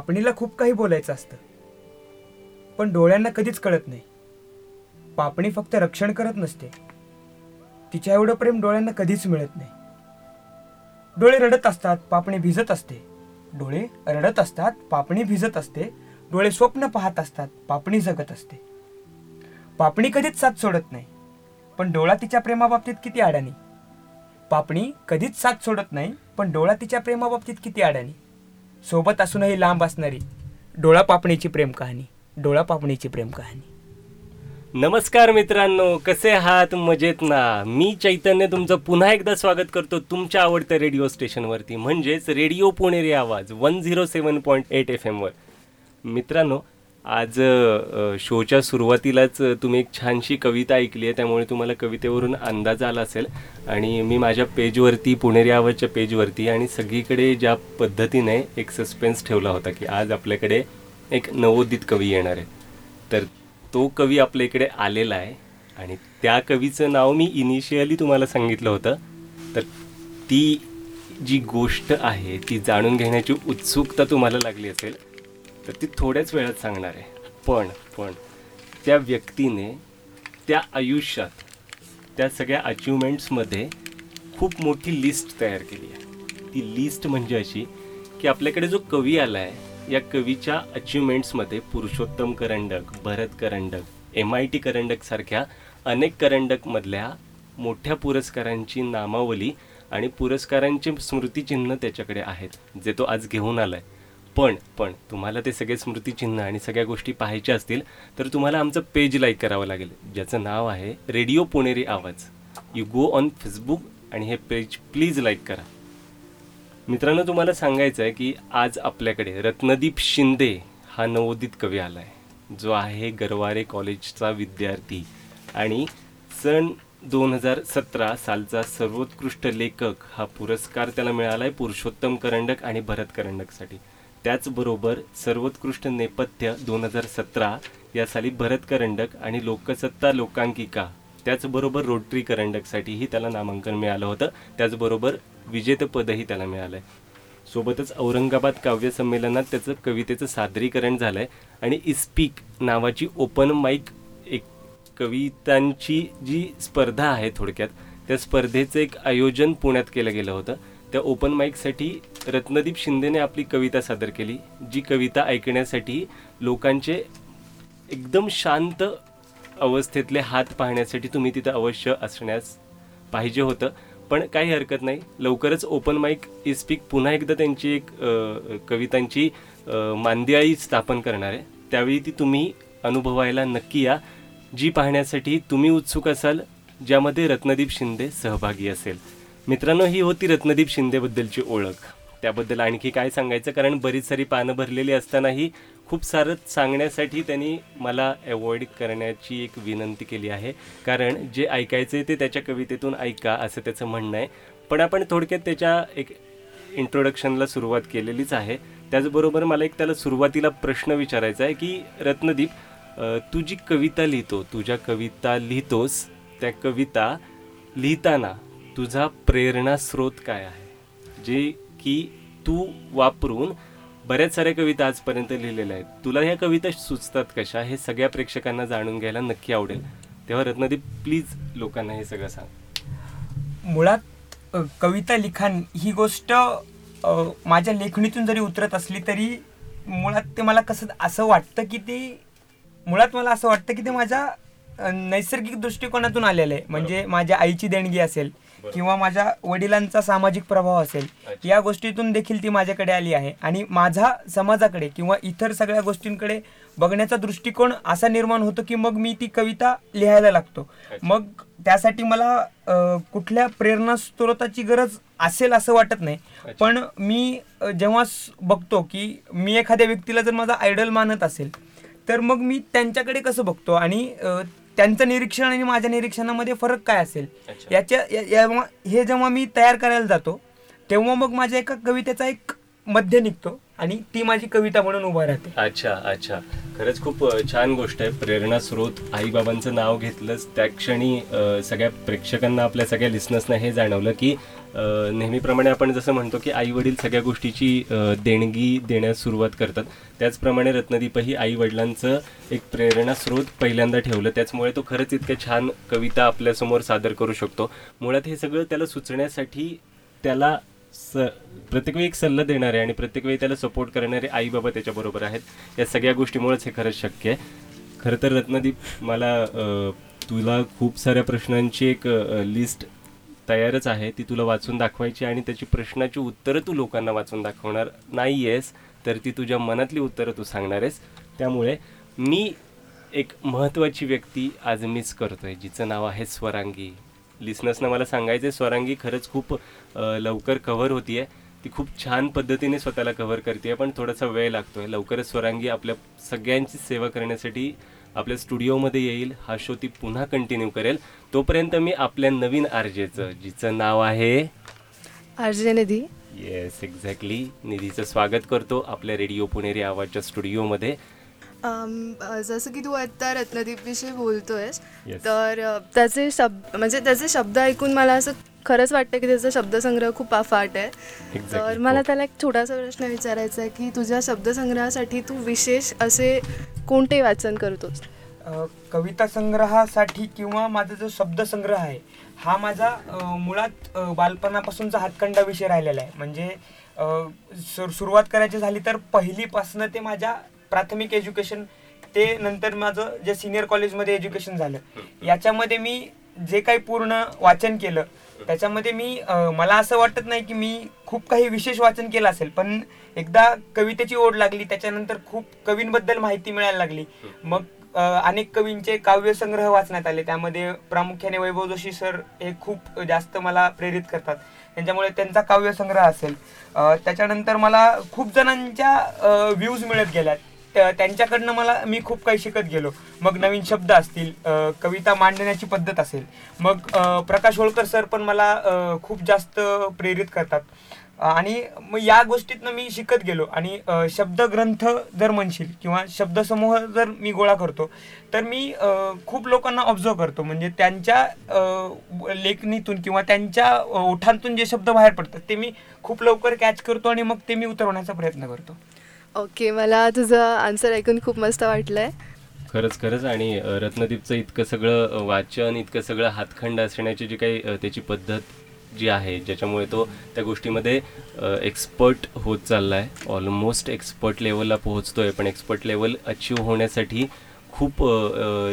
पापणीला खूप काही बोलायचं असतं. पण डोळ्यांना कधीच कळत नाही. पापणी फक्त रक्षण करत नसते. तिच्या एवढं प्रेम डोळ्यांना कधीच मिळत नाही. डोळे रडत असतात पापणी भिजत असते. डोळे रडत असतात पापणी भिजत असते. डोळे स्वप्न पाहत असतात पापणी जगत असते. पापणी कधीच साथ सोडत नाही. पण डोळा तिच्या प्रेमाबाबतीत किती अडाणी. पापणी कधीच साथ सोडत नाही पण डोळा तिच्या प्रेमाबाबतीत किती अडाणी. सोबत असूनही लांब असणारी डोळा पापणीची प्रेम कहाणी डोळा पापणीची प्रेम कहाणी. नमस्कार मित्रांनो कसे आहात? मजेत ना? मी चैतन्य तुमचं पुन्हा एकदा स्वागत करतो तुमच्या आवडत्या रेडिओ स्टेशनवरती म्हणजेच radio Puneri Awaaz one zero seven point eight F एमवर मित्रांनो आज शोच्या सुरुवातीलाच तुम्ही एक छानशी कविता ऐकली आहे त्यामुळे तुम्हाला कवितेवरून अंदाज आला असेल. आणि मी माझ्या पेजवरती पुणेरी आवाजच्या पेजवरती आणि सगळीकडे ज्या पद्धतीने एक सस्पेन्स ठेवला होता की आज आपल्याकडे एक नवोदित कवी येणार आहे. तर तो कवी आपल्या इकडे आलेला आहे आणि त्या कवीचं नाव मी इनिशियली तुम्हाला सांगितलं होतं. तर ती जी गोष्ट आहे ती जाणून घेण्याची उत्सुकता तुम्हाला लागली असेल. तर ती थोड्याच वेळात सांगणार आहे. पण पण त्या व्यक्तीने त्या आयुष्यात त्या सगळ्या अचिव्हमेंट्समध्ये खूप मोठी लिस्ट तयार केली आहे. ती लिस्ट म्हणजे अशी की आपल्याकडे जो कवी आला आहे या कवीच्या अचिव्हमेंट्समध्ये पुरुषोत्तम करंडक भरत करंडक एम आय टी करंडकसारख्या अनेक करंडकमधल्या मोठ्या पुरस्कारांची नामावली आणि पुरस्कारांचे स्मृतिचिन्ह त्याच्याकडे आहेत जे तो आज घेऊन आला आहे पण पण तुम्हाला ते सगळे स्मृतिचिन्ह आणि सगळ्या गोष्टी पाहायच्या असतील तर तुम्हाला आमचं पेज लाईक करावं लागेल ज्याचं नाव आहे रेडिओ पुणेरी आवाज. यू गो ऑन फेसबुक आणि हे पेज प्लीज लाईक करा. मित्रांनो तुम्हाला सांगायचं आहे की आज आपल्याकडे रत्नदीप शिंदे हा नवोदित कवी आला आहे जो आहे गरवारे कॉलेजचा विद्यार्थी आणि सन दोन हजार सतरा सालचा सर्वोत्कृष्ट लेखक. हा पुरस्कार त्याला मिळाला आहे पुरुषोत्तम करंडक आणि भरत करंडकसाठी. त्याचबरोबर सर्वोत्कृष्ट नेपथ्य दोन हजार सतरा या साली भरत करंडक आणि लोकसत्ता लोकांकिका त्याचबरोबर रोटरी करंडकसाठीही त्याला नामांकन मिळालं होतं. त्याचबरोबर विजेतेपदही त्याला मिळालं आहे सोबतच औरंगाबाद काव्य संमेलनात त्याचं कवितेचं सादरीकरण झालं आहे आणि इस्पीक नावाची ओपन माईक एक कवितांची जी स्पर्धा आहे थोडक्यात त्या स्पर्धेचं एक आयोजन पुण्यात केलं गेलं होतं. त्या ओपन माईकसाठी रत्नदीप शिंदेने आपली कविता सादर केली जी कविता ऐकण्यासाठी लोकांचे एकदम शांत अवस्थेतले हात पाहण्यासाठी तुम्ही तिथं अवश्य असण्यास पाहिजे होतं. पण काही हरकत नाही. लवकरच ओपन माईक इस्पीक पुन्हा एकदा त्यांची एक कवितांची मांदियाळी स्थापन करणार आहे. त्यावेळी ती तुम्ही अनुभवायला नक्की या. जी पाहण्यासाठी तुम्ही उत्सुक असाल ज्यामध्ये रत्नदीप शिंदे सहभागी असेल. मित्रांनो ही होती रत्नदीप शिंदेबद्दलची ओळख. त्याबद्दल आणखी काय सांगायचं? कारण बरीच सारी पानं भरलेली असतानाही खूप सारं सांगण्यासाठी त्यांनी मला अवॉइड करण्याची एक विनंती केली आहे. कारण जे ऐकायचं आहे ते त्याच्या कवितेतून ऐका असं त्याचं म्हणणं आहे. पण आपण थोडक्यात त्याच्या एक इंट्रोडक्शनला सुरुवात केलेलीच आहे. त्याचबरोबर मला एक त्याला सुरुवातीला प्रश्न विचारायचा आहे की रत्नदीप तू जी कविता लिहितो तुझ्या कविता लिहितोस त्या कविता लिहिताना तुझा प्रेरणा स्रोत काय आहे? जे की तू वापरून बऱ्याच साऱ्या कविता आजपर्यंत लिहिलेल्या आहेत. तुला ह्या कविता सुचतात कशा? हे सगळ्या प्रेक्षकांना जाणून घ्यायला नक्की आवडेल. तेव्हा रत्नदीप प्लीज लोकांना हे सगळं सांग. मुळात कविता लिखाण ही गोष्ट माझ्या लेखणीतून जरी उतरत असली तरी मुळात ते मला कसं असं वाटतं की ते मुळात मला असं वाटतं की ते माझ्या नैसर्गिक दृष्टिकोनातून आलेलं आहे. म्हणजे माझ्या आईची देणगी असेल किंवा माझ्या वडिलांचा सामाजिक प्रभाव असेल या गोष्टीतून देखील ती माझ्याकडे आली आहे. आणि माझा समाजाकडे किंवा इतर सगळ्या गोष्टींकडे बघण्याचा दृष्टिकोन असा निर्माण होतो की मग मी ती कविता लिहायला लागतो. मग त्यासाठी मला कुठल्या प्रेरणा स्रोताची गरज असेल असं वाटत नाही. पण मी जेव्हा बघतो की मी एखाद्या व्यक्तीला जर माझा आयडल मानत असेल तर मग मी त्यांच्याकडे कसं बघतो? आणि त्यांचं निरीक्षण आणि माझ्या निरीक्षणामध्ये फरक काय असेल? याच्या या- जेव्हा हे जेव्हा मी तयार करायला जातो तेव्हा मग माझ्या एका कवितेचा एक मध्ये निघतो आणि ती माझी कविता म्हणून उभा राहते. अच्छा अच्छा. खरंच खूप अ, छान गोष्ट आहे. प्रेरणा स्रोत. आईबाबांचं नाव घेतलंच त्या क्षणी अ, सगळ्या प्रेक्षकांना आपल्या सगळ्या लिस्नर्सना हे जाणवलं की नेहमीप्रमाणे आपण जसं म्हणतो की आई वडील सगळ्या गोष्टीची देणगी देण्यास सुरुवात करतात. त्याचप्रमाणे रत्नदीपही आई वडिलांचं एक प्रेरणा स्रोत पहिल्यांदा ठेवलं. त्याचमुळे तो खरंच इतक्या छान कविता आपल्यासमोर सादर करू शकतो. मुळात हे सगळं त्याला सुचण्यासाठी त्याला स प्रत्येक वेळी एक सल्ला देणारे आणि प्रत्येक वेळी त्याला सपोर्ट करणारे आई बाबा त्याच्याबरोबर आहेत. या सगळ्या गोष्टीमुळेच हे खरंच शक्य आहे. खरं तर रत्नदीप मला तुला खूप साऱ्या प्रश्नांची एक लिस्ट तयारच आहे ती तुला वाचून दाखवायची आणि त्याची प्रश्नाची उत्तरं तू लोकांना वाचून दाखवणार नाही आहेस तर ती तुझ्या मनातली उत्तरं तू सांगणार आहेस. त्यामुळे मी एक महत्त्वाची व्यक्ती आज मिस आहे जिचं नाव आहे स्वरांगी. लिसनर्सनं मला सांगायचं आहे स्वरांगी खरंच खूप लवकर कव्हर होतीये. ती खूप छान पद्धतीने स्वतःला कव्हर करते आहे पण थोडासा वेळ लागतो आहे लवकरच स्वरांगी आपल्या सगळ्यांची सेवा करण्यासाठी आपल्या स्टुडिओमध्ये येईल. हा शो ती पुन्हा कंटिन्यू करेल. तोपर्यंत मी आपल्या नवीन आरजेचं जिचं नाव आहे? आरजे निधी. येस एक्झॅक्टली निधीचं स्वागत करतो आपल्या रेडिओ पुणेरी आवाजच्या स्टुडिओमध्ये. जसं की तू आता रत्नदीपविषयी बोलतोयस Yes. तर त्याचे शब्द म्हणजे त्याचे शब्द ऐकून मला असं खरंच वाटतं की त्याचा शब्दसंग्रह खूप अफाट आहे. Exactly. तर मला त्याला एक छोटासा प्रश्न विचारायचा आहे की तुझ्या शब्दसंग्रहासाठी तू विशेष असे कोणते वाचन करतोस? अ, कविता संग्रहासाठी किंवा माझा जो शब्दसंग्रह आहे हा माझा मुळात बालपणापासूनचा हातखंडा विषय राहिलेला आहे. म्हणजे सुरुवात करायची झाली तर पहिलीपासनं ते माझ्या प्राथमिक एज्युकेशन ते नंतर माझं जे सिनियर कॉलेजमध्ये एज्युकेशन झालं. याच्यामध्ये मी जे काही पूर्ण वाचन केलं त्याच्यामध्ये मी मला असं वाटत नाही की मी खूप काही विशेष वाचन केलं असेल पण एकदा कवितेची ओढ लागली त्याच्यानंतर खूप कवींबद्दल माहिती मिळायला लागली. मग अनेक कवींचे काव्यसंग्रह वाचण्यात आले. त्यामध्ये प्रामुख्याने वैभव जोशी सर हे खूप जास्त मला प्रेरित करतात. त्यांच्यामुळे त्यांचा काव्यसंग्रह असेल. त्याच्यानंतर मला खूप जणांच्या व्ह्यूज मिळत गेल्या त्या- त्यांच्याकडनं मला मी खूप काही शिकत गेलो. मग नवीन शब्द असतील कविता मांडण्याची पद्धत असेल. मग प्रकाश होळकर सर पण मला खूप जास्त प्रेरित करतात. आणि मग या गोष्टीतनं मी शिकत गेलो. आणि शब्दग्रंथ जर म्हणशील किंवा शब्दसमूह जर मी गोळा करतो तर मी खूप लोकांना ऑब्झर्व करतो. म्हणजे त्यांच्या लेखणीतून किंवा त्यांच्या ओठांतून जे शब्द बाहेर पडतात ते मी खूप लवकर कॅच करतो आणि मग ते मी उतरवण्याचा प्रयत्न करतो. ओके मला तुझं आन्सर ऐकून खूप मस्त वाटलं आहे खरंच खरंच. आणि रत्नदीपचं इतकं सगळं वाचन इतकं सगळं हातखंड असण्याची जी काही त्याची पद्धत जी आहे ज्याच्यामुळे तो त्या गोष्टीमध्ये एक्सपर्ट होत चालला आहे ऑलमोस्ट एक्सपर्ट लेवलला पोहोचतो आहे पण एक्सपर्ट लेवल अचीव होण्यासाठी खूप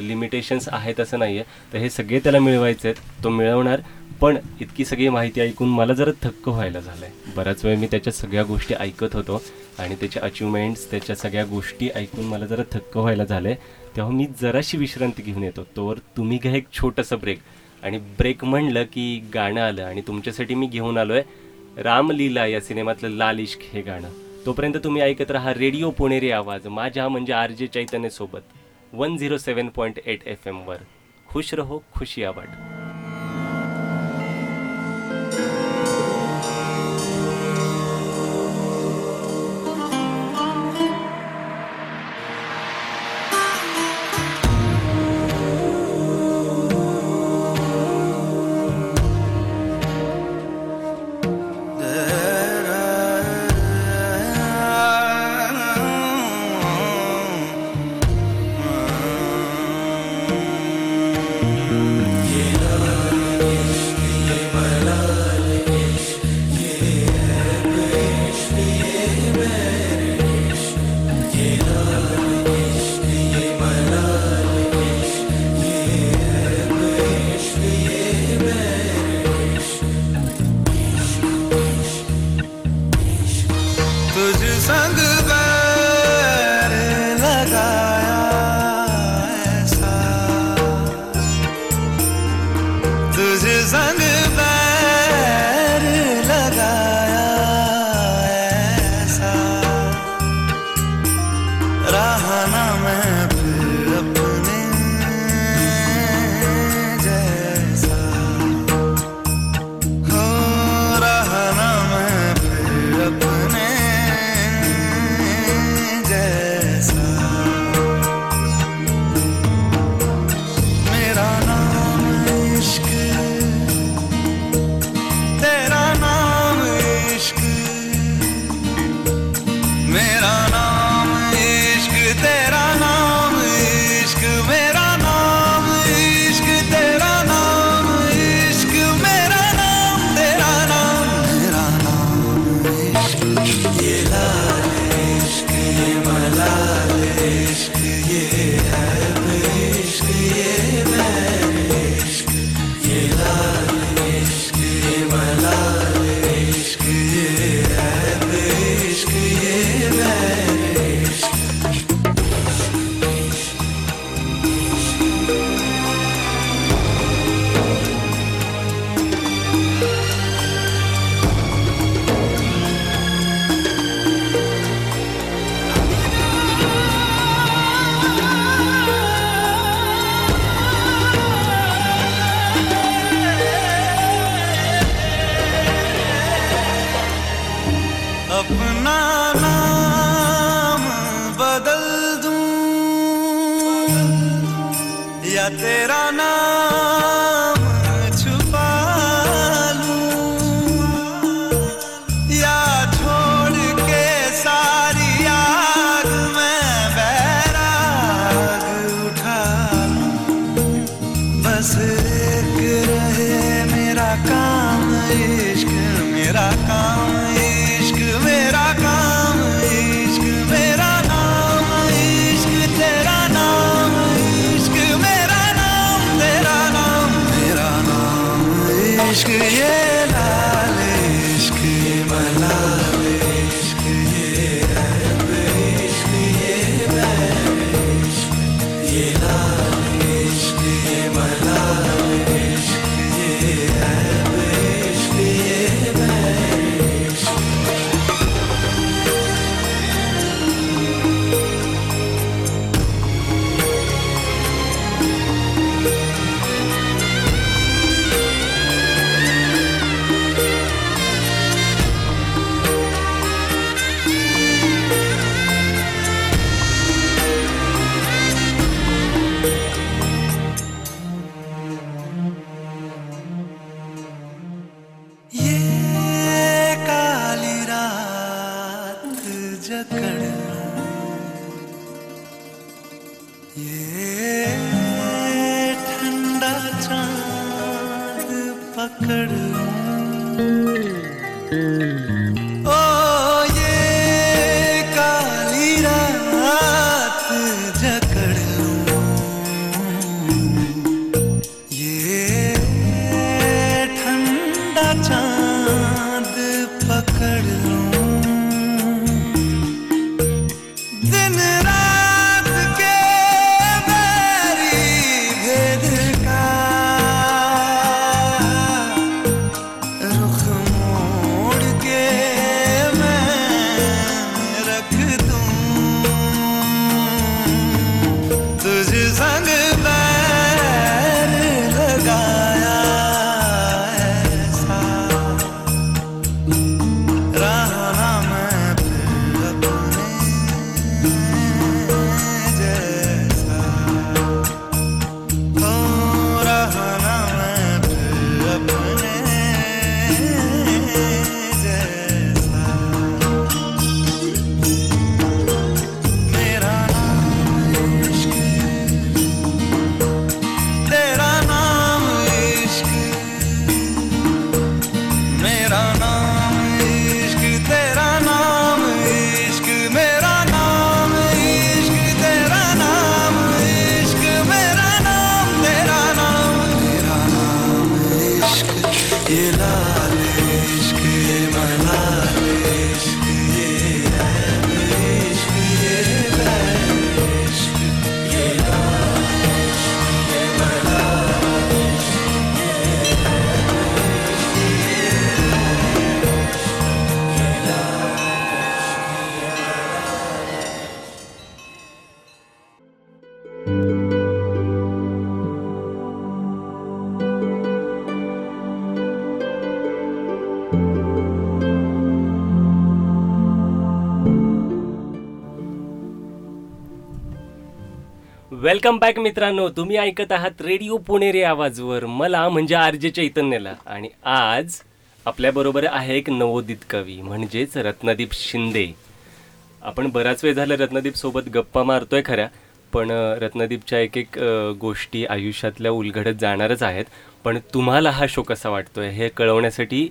लिमिटेशन्स आहेत असं नाही आहे तर हे सगळे त्याला मिळवायचे आहेत तो मिळवणार. पण इतकी सगळी माहिती ऐकून मला जरा थक्क व्हायला झालं आहे बराच वेळ मी त्याच्या सगळ्या गोष्टी ऐकत होतो. आणि त्याच्या अचिव्हमेंट्स त्याच्या सगळ्या गोष्टी ऐकून मला जरा थक्क व्हायला झालं आहे तेव्हा मी जराशी विश्रांती घेऊन येतो. तोवर तुम्ही घ्या एक छोटंसं ब्रेक आणि ब्रेक म्हणलं की गाणं आलं आणि तुमच्यासाठी मी घेऊन आलो आहे रामलीला या सिनेमातलं लाल इश्क हे गाणं. तोपर्यंत तुम्ही ऐकत राहा रेडिओ पुणेरी आवाज माझ्या म्हणजे आर जे चैतन्य सोबत one zero seven point eight F एमवर खुश रहो खुशी आवाड या तेरा वेलकम बॅक मित्रांनो. तुम्ही ऐकत आहात रेडिओ पुणेरी आवाजवर. मला म्हणजे आर जे चैतन्यला. आणि आज आपल्याबरोबर आहे एक नवोदित कवी म्हणजेच रत्नदीप शिंदे. आपण बराच वेळ झालं रत्नदीप सोबत गप्पा मारतोय खऱ्या पण रत्नदीपच्या एक एक गोष्टी आयुष्यातल्या उलगडत जाणारच आहेत. पण तुम्हाला हा शो कसा वाटतोय हे कळवण्यासाठी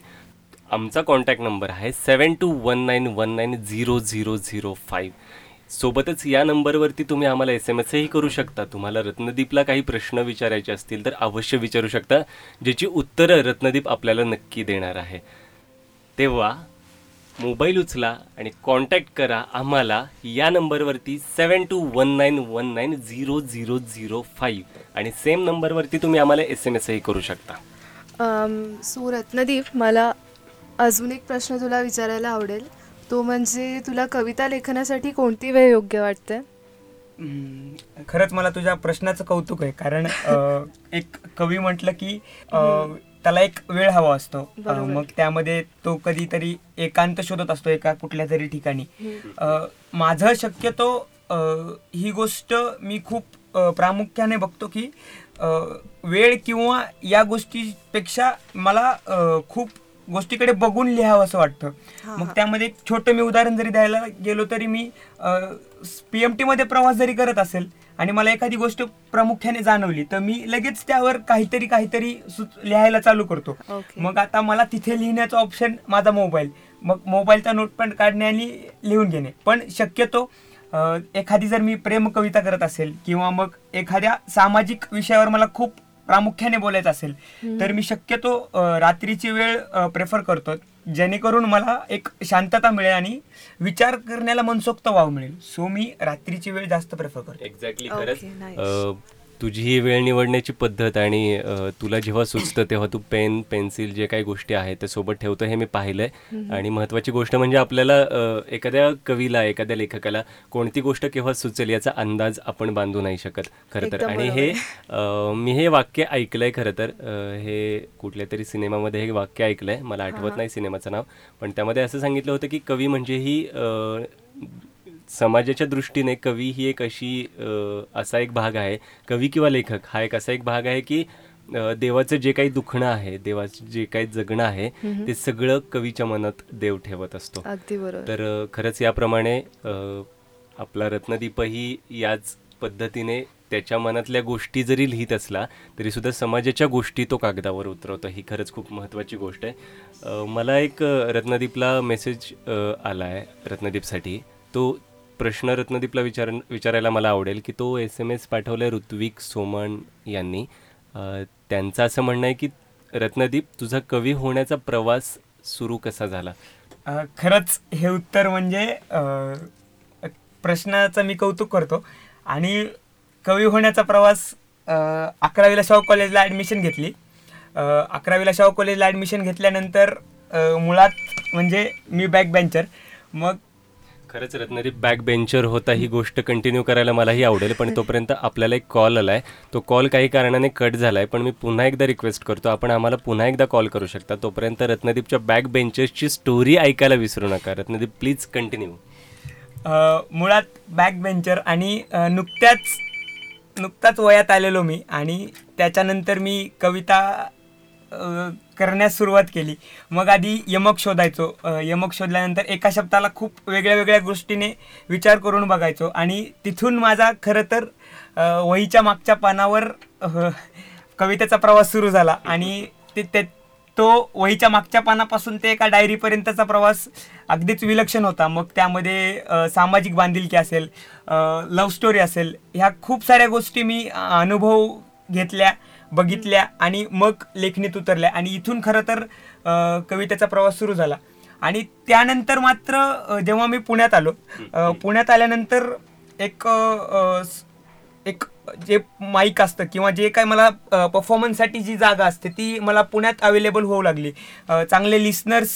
आमचा कॉन्टॅक्ट नंबर आहे seven two one nine one nine zero zero zero five सोबतच या नंबरवरती तुम्ही आम्हाला एस एम एसही करू शकता. तुम्हाला रत्नदीपला काही प्रश्न विचारायचे असतील तर अवश्य विचारू शकता ज्याची उत्तरं रत्नदीप आपल्याला नक्की देणार आहे. तेव्हा मोबाईल उचला आणि कॉन्टॅक्ट करा आम्हाला या नंबरवरती seven two one nine one nine zero zero zero five आणि सेम नंबरवरती तुम्ही आम्हाला एस एम एसही करू शकता. सो रत्नदीप मला अजून एक प्रश्न तुला विचारायला आवडेल. तो म्हणजे तुला कविता लेखनासाठी कोणती वेळ योग्य वाटते? खरंच मला तुझ्या प्रश्नाचं कौतुक आहे कारण एक कवी म्हटलं की त्याला एक वेळ हवा असतो. मग त्यामध्ये तो कधीतरी एकांत शोधत असतो एका कुठल्या तरी ठिकाणी. माझं शक्यतो ही गोष्ट मी खूप प्रामुख्याने बघतो की वेळ किंवा या गोष्टीपेक्षा मला खूप गोष्टीकडे बघून लिहावं असं वाटतं. मग त्यामध्ये एक छोटं मी उदाहरण जरी द्यायला गेलो तरी मी पी एम टीमध्ये प्रवास जरी करत असेल आणि मला एखादी गोष्ट प्रामुख्याने जाणवली तर मी लगेच त्यावर काहीतरी काहीतरी लिहायला चालू करतो. Okay. मग आता मला तिथे लिहिण्याचा ऑप्शन माझा मोबाईल मग मोबाईलचा नोटपॅड काढणे आणि लिहून घेणे. पण शक्यतो एखादी जर मी प्रेम कविता करत असेल किंवा मग एखाद्या सामाजिक विषयावर मला खूप प्रामुख्याने बोलायचं असेल तर मी शक्यतो रात्रीची वेळ प्रेफर करतो जेणेकरून मला एक शांतता मिळेल आणि विचार करण्याला मनसोक्त वाव मिळेल. सो मी रात्रीची वेळ जास्त प्रेफर करतो. एक्झॅक्टली खरंच. तुझी ही वेळ निवडण्याची पद्धत आणि तुला जेव्हा सुचतं तेव्हा तू पेन पेन्सिल जे काही गोष्टी आहेत ते सोबत ठेवतो हे मी पाहिलंय. आणि महत्वाची गोष्ट म्हणजे आपल्याला एखाद्या कवीला एखाद्या लेखकाला कोणती गोष्ट केव्हा सुचेल याचा अंदाज आपण बांधू नाही शकत खरं तर. आणि हे मी हे वाक्य ऐकलंय खरं तर. हे कुठल्या तरी सिनेमामध्ये हे वाक्य ऐकलंय. मला आठवत नाही सिनेमाचं नाव. पण त्यामध्ये असं सांगितलं होतं की कवी म्हणजे ही समाजाच्या दृष्टीने कवी ही एक अशी असा एक भाग आहे. कवी किंवा लेखक हा एक असा एक भाग आहे की देवाचं जे काही दुखणं आहे देवाचं जे काही जगणं आहे ते सगळं कवीच्या मनात देव ठेवत असतो. अगदी बरोबर. तर खरंच याप्रमाणे आपला रत्नदीपही याच पद्धतीने त्याच्या मनातल्या गोष्टी जरी लिहित असला तरी सुद्धा समाजाच्या गोष्टी तो कागदावर उतरवतो. ही खरंच खूप महत्त्वाची गोष्ट आहे. मला एक रत्नदीपला मेसेज आला आहे रत्नदीपसाठी. तो प्रश्न रत्नदीपला विचार विचारायला मला आवडेल की तो एस एम एस पाठवला ऋत्विक सोमण यांनी. त्यांचं असं म्हणणं आहे की रत्नदीप तुझा कवी होण्याचा प्रवास सुरू कसा झाला? खरंच हे उत्तर म्हणजे प्रश्नाचं मी कौतुक करतो. आणि कवी होण्याचा प्रवास अकरावीला शाहू कॉलेजला ॲडमिशन घेतली. अकरावीला शाहू कॉलेजला ॲडमिशन घेतल्यानंतर मुळात म्हणजे मी बॅक बेंचर मग खरंच रत्नदीप बॅक बेंचर होता ही गोष्ट कंटिन्यू करायला मलाही आवडेल पण तोपर्यंत आपल्याला एक कॉल आलाय. तो कॉल काही कारणाने कट झालाय पण मी पुन्हा एकदा रिक्वेस्ट करतो आपण आम्हाला पुन्हा एकदा कॉल करू शकता. तोपर्यंत रत्नदीपच्या बॅक बेंचर्सची स्टोरी ऐकायला विसरू नका. रत्नदीप प्लीज कंटिन्यू मुळात बॅक बेंचर आणि नुकत्याच नुकताच वयात आलेलो मी आणि त्याच्यानंतर मी कविता करण्यास सुरुवात केली. मग आधी यमक शोधायचो. यमक शोधल्यानंतर एका शब्दाला खूप वेगळ्या वेगळ्या गोष्टीने विचार करून बघायचो. आणि तिथून माझा खरं तर वहीच्या मागच्या पानावर कवितेचा प्रवास सुरू झाला. आणि ते ते तो वहीच्या मागच्या पानापासून ते एका डायरीपर्यंतचा प्रवास अगदीच विलक्षण होता. मग त्यामध्ये सामाजिक बांधिलकी असेल लव्ह स्टोरी असेल ह्या खूप साऱ्या गोष्टी मी अनुभव घेतल्या. बघितल्या आणि मग लेखणीत उतरल्या. आणि इथून खरं तर कवितेचा प्रवास सुरू झाला. आणि त्यानंतर मात्र जेव्हा मी पुण्यात आलो पुण्यात आल्यानंतर एक एक जे माईक असतं किंवा जे काय मला परफॉर्मन्ससाठी जी जागा असते ती मला पुण्यात अवेलेबल होऊ लागली. चांगले लिस्नर्स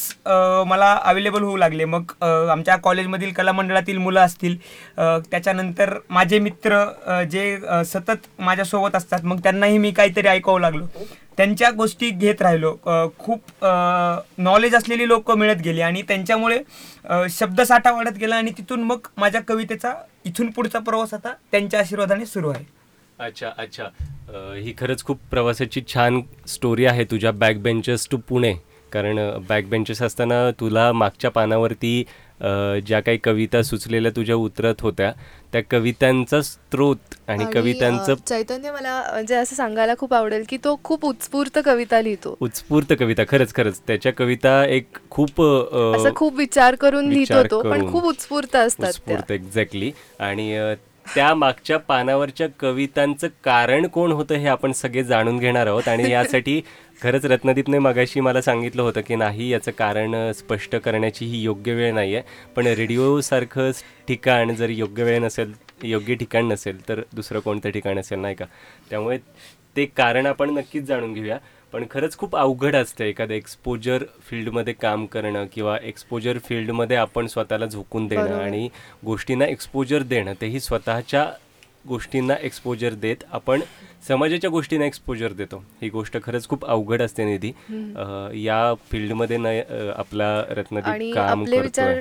मला अवेलेबल होऊ लागले. मग आमच्या कॉलेजमधील कलामंडळातील मुलं असतील त्याच्यानंतर माझे मित्र जे सतत माझ्यासोबत असतात मग त्यांनाही मी काहीतरी ऐकावं लागलो. त्यांच्या गोष्टी घेत राहिलो. खूप नॉलेज असलेली लोक मिळत गेली आणि त्यांच्यामुळे शब्दसाठा वाढत गेला आणि तिथून मग माझ्या कवितेचा इथून पुढचा प्रवास आता त्यांच्या आशीर्वादाने सुरू आहे. अच्छा अच्छा. ही खरंच खूप प्रवासाची छान स्टोरी आहे तुझ्या बॅक बेंचर्स टू पुणे. कारण बॅक बेंचेस असताना तुला मागच्या पानावरती ज्या काही कविता सुचलेल्या तुझ्या उतरत होत्या त्या कवितांचा स्रोत आणि कवितांचं चैतन्य मला म्हणजे असं सांगायला खूप आवडेल की तो खूप उत्स्फूर्त कविता लिहितो. उत्स्फूर्त कविता खरंच खरंच. त्याच्या कविता एक खूप असं खूप विचार करून लिहितो तो पण. खूप उत्स्फूर्त असतात उत्स्फूर्त एक्झॅक्टली आणि त्या मागच्या पानावरच्या कवितांचं कारण कोण होतं हे आपण सगळे जाणून घेणार आहोत. आणि यासाठी खरंच रत्नदीपने मगाशी मला सांगितलं होतं की नाही याचं कारण स्पष्ट करण्याची ही योग्य वेळ नाही आहे पण रेडिओसारखं ठिकाण जर योग्य वेळ नसेल योग्य ठिकाण नसेल तर दुसरं कोणतं ठिकाण असेल नाही का? त्यामुळे ते कारण आपण नक्कीच जाणून घेऊया. पण खरंच खूप अवघड असतं एखाद्या एक्सपोजर फील्डमध्ये काम करणं किंवा एक्सपोजर फील्डमध्ये आपण स्वतःला झोकून देणं. आणि गोष्टींना एक्सपोजर देणं तेही स्वतःच्या गोष्टींना एक्सपोजर देत आपण समाजाच्या गोष्टींना एक्सपोजर देतो. ही गोष्ट खरंच खूप अवघड असते निधी. या फील्डमध्ये न आपला रत्नदीप काम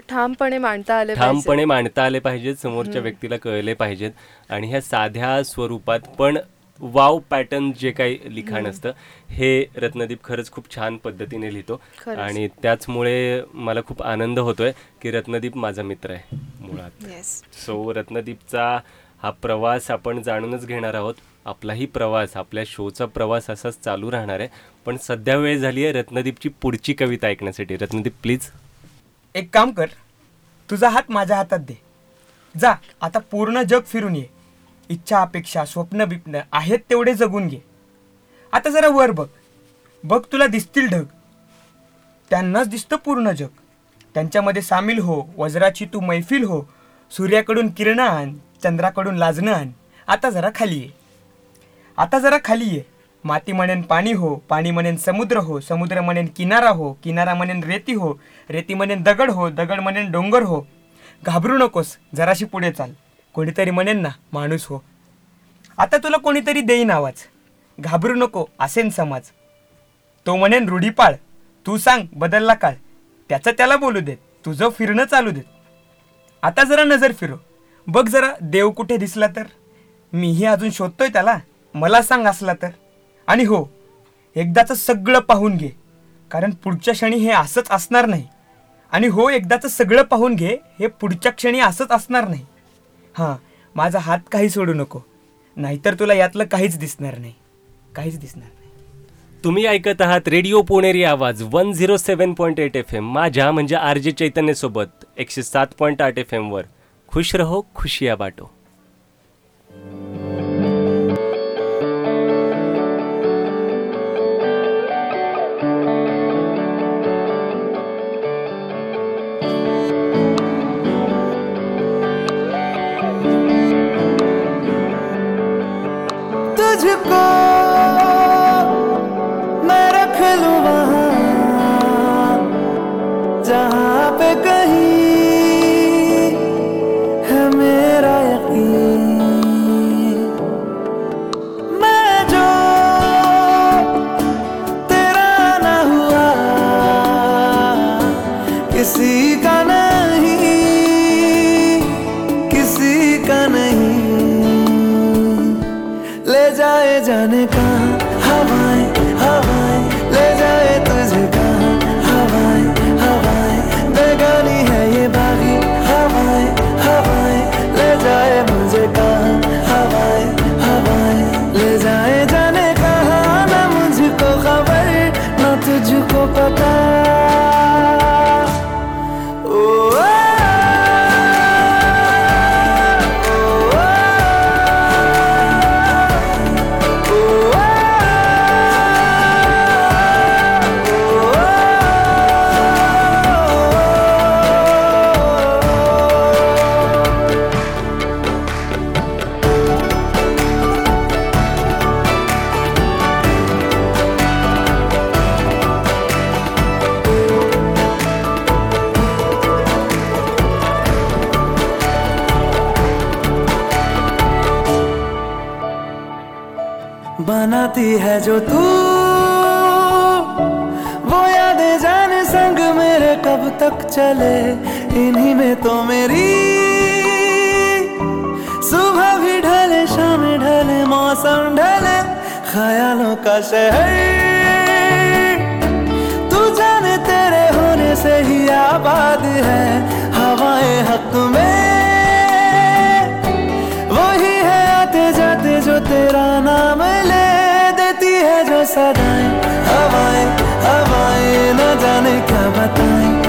ठामपणे मांडता आले ठामपणे मांडता आले पाहिजेत समोरच्या व्यक्तीला कळले पाहिजेत. आणि ह्या साध्या स्वरूपात पण वाव पॅटर्न जे काही लिखाण असतं हे रत्नदीप खरंच खूप छान पद्धतीने लिहितो. आणि त्याचमुळे मला खूप आनंद होतोय की रत्नदीप माझा मित्र आहे मुळात. येस सो रत्नदीपचा हा प्रवास आपण जाणूनच घेणार आहोत. आपलाही प्रवास आपल्या शोचा प्रवास असाच चालू राहणार आहे. पण सध्या वेळ झाली आहे रत्नदीपची पुढची कविता ऐकण्यासाठी. रत्नदीप प्लीज एक काम कर तुझा हात माझ्या हातात दे. जा आता पूर्ण जग फिरून ये. इच्छा अपेक्षा स्वप्न बिप्न आहेत तेवढे जगून घे. आता जरा वर बघ. बघ तुला दिसतील ढग. त्यांनाच दिसतं पूर्ण जग. त्यांच्यामध्ये सामील हो वज्राची तू मैफिल हो सूर्याकडून किरणं आण चंद्राकडून लाजणं आण. आता जरा खाली ये. आता जरा खाली ये. माती म्हणेन पाणी हो पाणी म्हणेन समुद्र हो समुद्र म्हणेन किनारा हो किनारा म्हणेन रेती हो रेती म्हणेन दगड हो दगड म्हणेन डोंगर हो. घाबरू नकोस जराशी पुढे चाल. कोणीतरी म्हणेन ना माणूस हो. आता तुला कोणीतरी देईन आवाज. घाबरू नको असेन समाज. तो म्हणेन रूढीपाळ तू सांग बदलला काळ. त्याचं त्याला बोलू देत तुझं फिरणं चालू देत. आता जरा नजर फिरो. बघ जरा देव कुठे दिसला तर. मीही अजून शोधतोय त्याला. मला सांग असला तर. आणि हो एकदाचं सगळं पाहून घे. कारण पुढच्या क्षणी हे असंच असणार नाही. आणि हो एकदाचं सगळं पाहून घे हे पुढच्या क्षणी असंच असणार नाही. हां माझा हात काही सोडू नको. नाहीतर तुला यातलं काहीच दिसणार नाही. काहीच दिसणार नाही. तुम्ही ऐकत आहात Radio Puneri Awaaz one zero seven point eight F M माझ्या म्हणजे आर जे चैतन्यसोबत एकशे सात पॉईंट आठ एफ एमवर खुश रहो खुशिया बाटो. तुझको मैं चले, इन्हीं में तो मेरी सुबह भी ढले, शाम ढले, मौसम ढले, ख्यालों का शहर। तू जाने तेरे होने से ही आबाद है, हवाएँ हक में। वही है आते जाते जो तेरा नाम ले देती है जो सदाएँ। हवाएँ हवाएँ, न जाने क्या बताएँ।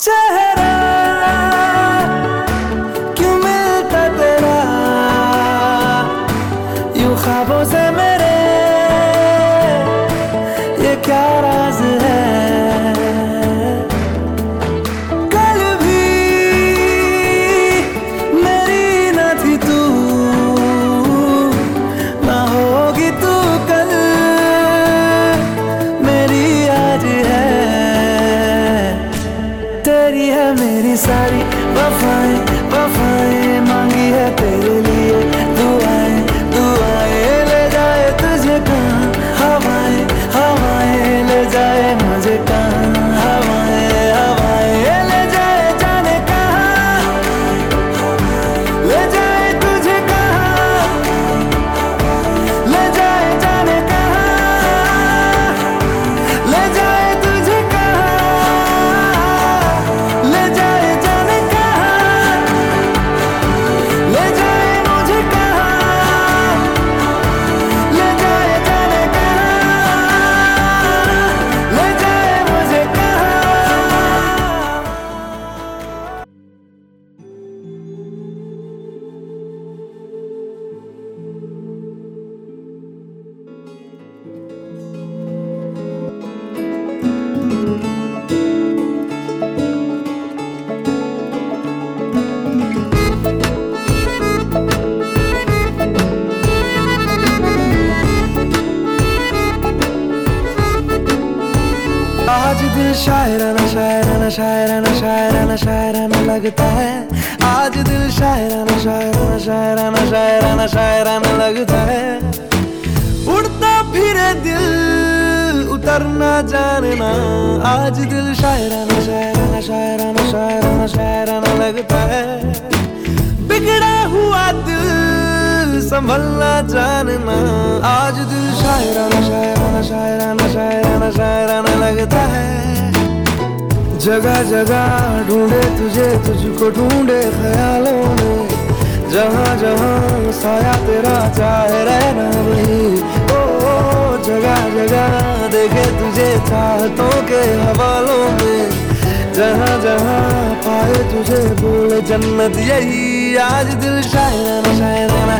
to जगह जगह ढूंढे तुझे, तुझको ढूंढे ख्यालों में। जहाँ जहाँ साया तेरा चाहे रहना वही। ओ जगह जगह देखे तुझे चाहतों के हवालों में। जहाँ जहाँ पाए तुझे बोले जन्नत, यही आज दिल शायराना शायराना।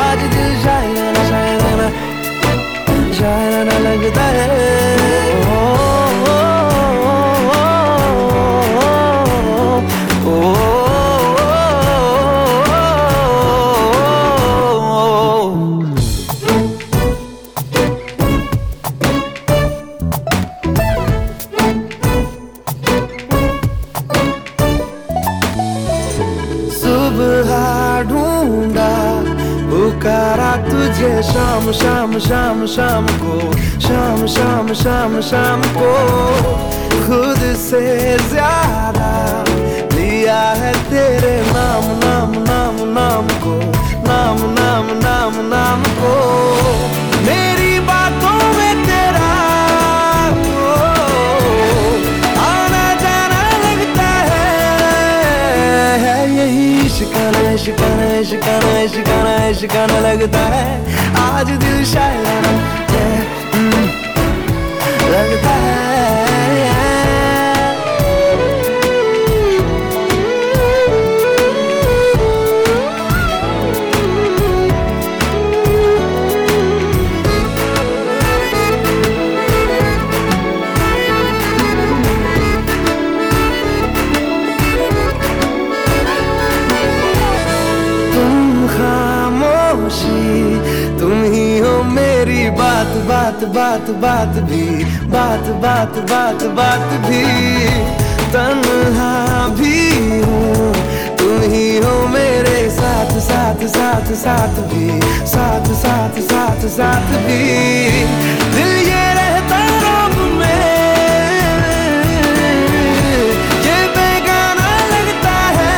आज दिल शायराना शायराना। शायराना लगता है। शाम शाम को खुद से ज़्यादा लिया है तेरे नाम नाम नाम नाम को, नाम नाम नाम नाम को। मेरी बातों में तेरा आना, जाना लगता है। यही शिकाना शिकाना शिकाना शिकाना शिकाना लगता है। आज दिल शायराना बात भी बात बात बात बात भी। तन्हा भी हूँ, तुम ही हो मेरे साथ साथ साथ साथ भी, साथ साथ साथ साथ भी। दिल ये रहता रब में, ये बेगाना लगता है।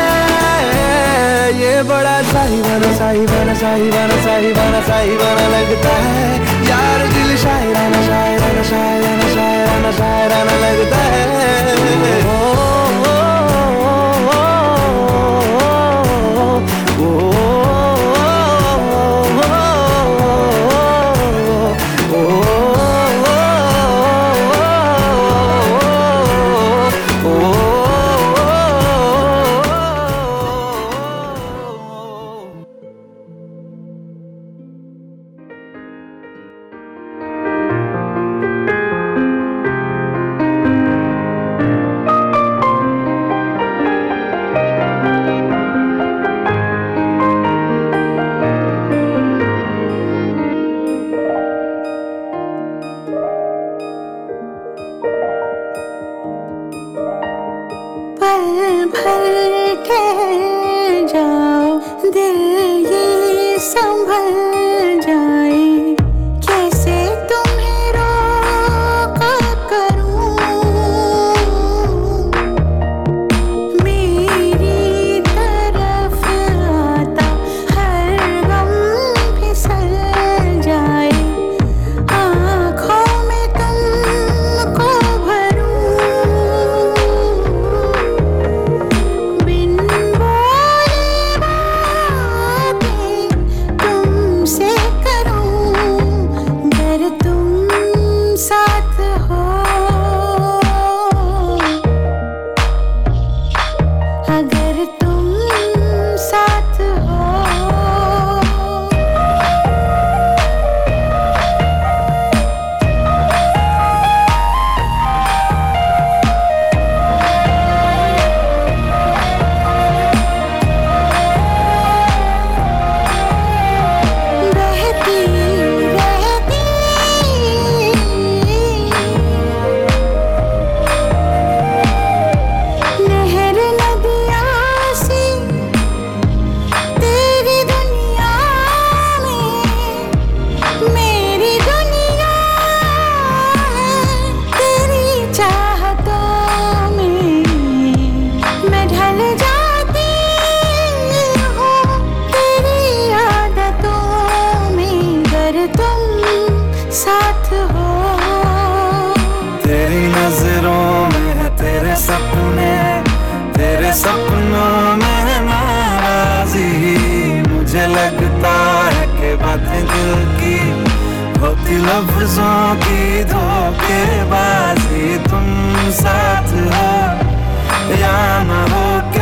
ये बड़ा साहिबाना साहिबाना साहिबाना साहिबाना साहिबाना लगता है। यार दिल शायराना लफ्जों की धोखेबाजी तुम साथ हो या न हो क्या?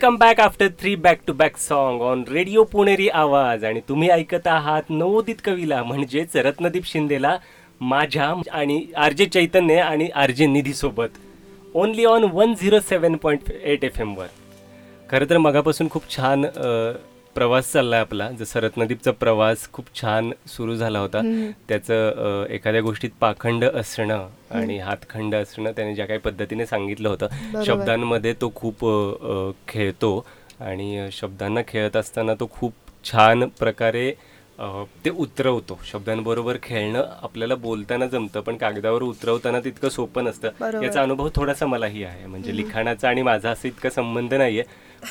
Welcome back after three back to back song on Radio Puneri Awaaz आणि तुम्ही ऐकत आहात नवोदित कवीला म्हणजेच रत्नदीप शिंदेला माझ्या आणि आर जे चैतन्य आणि आर जे निधी सोबत only on one zero seven point eight F एमवर खरं तर मगापासून खूप छान प्रवास चालला आहे आपला. जसं रत्नदीपचा प्रवास खूप छान सुरू झाला होता. त्याचं एखाद्या गोष्टीत पाखंड असणं आणि हातखंड असणं त्याने ज्या काही पद्धतीने सांगितलं होतं. शब्दांमध्ये तो खूप खेळतो आणि शब्दांना खेळत असताना तो खूप छान प्रकारे ते उतरवतो. शब्दांबरोबर खेळणं आपल्याला बोलताना जमतं पण कागदावर उतरवताना तितकं सोपं नसतं. याचा अनुभव थोडासा मलाही आहे. म्हणजे लिखाणाचा आणि माझा असं इतका संबंध नाहीये.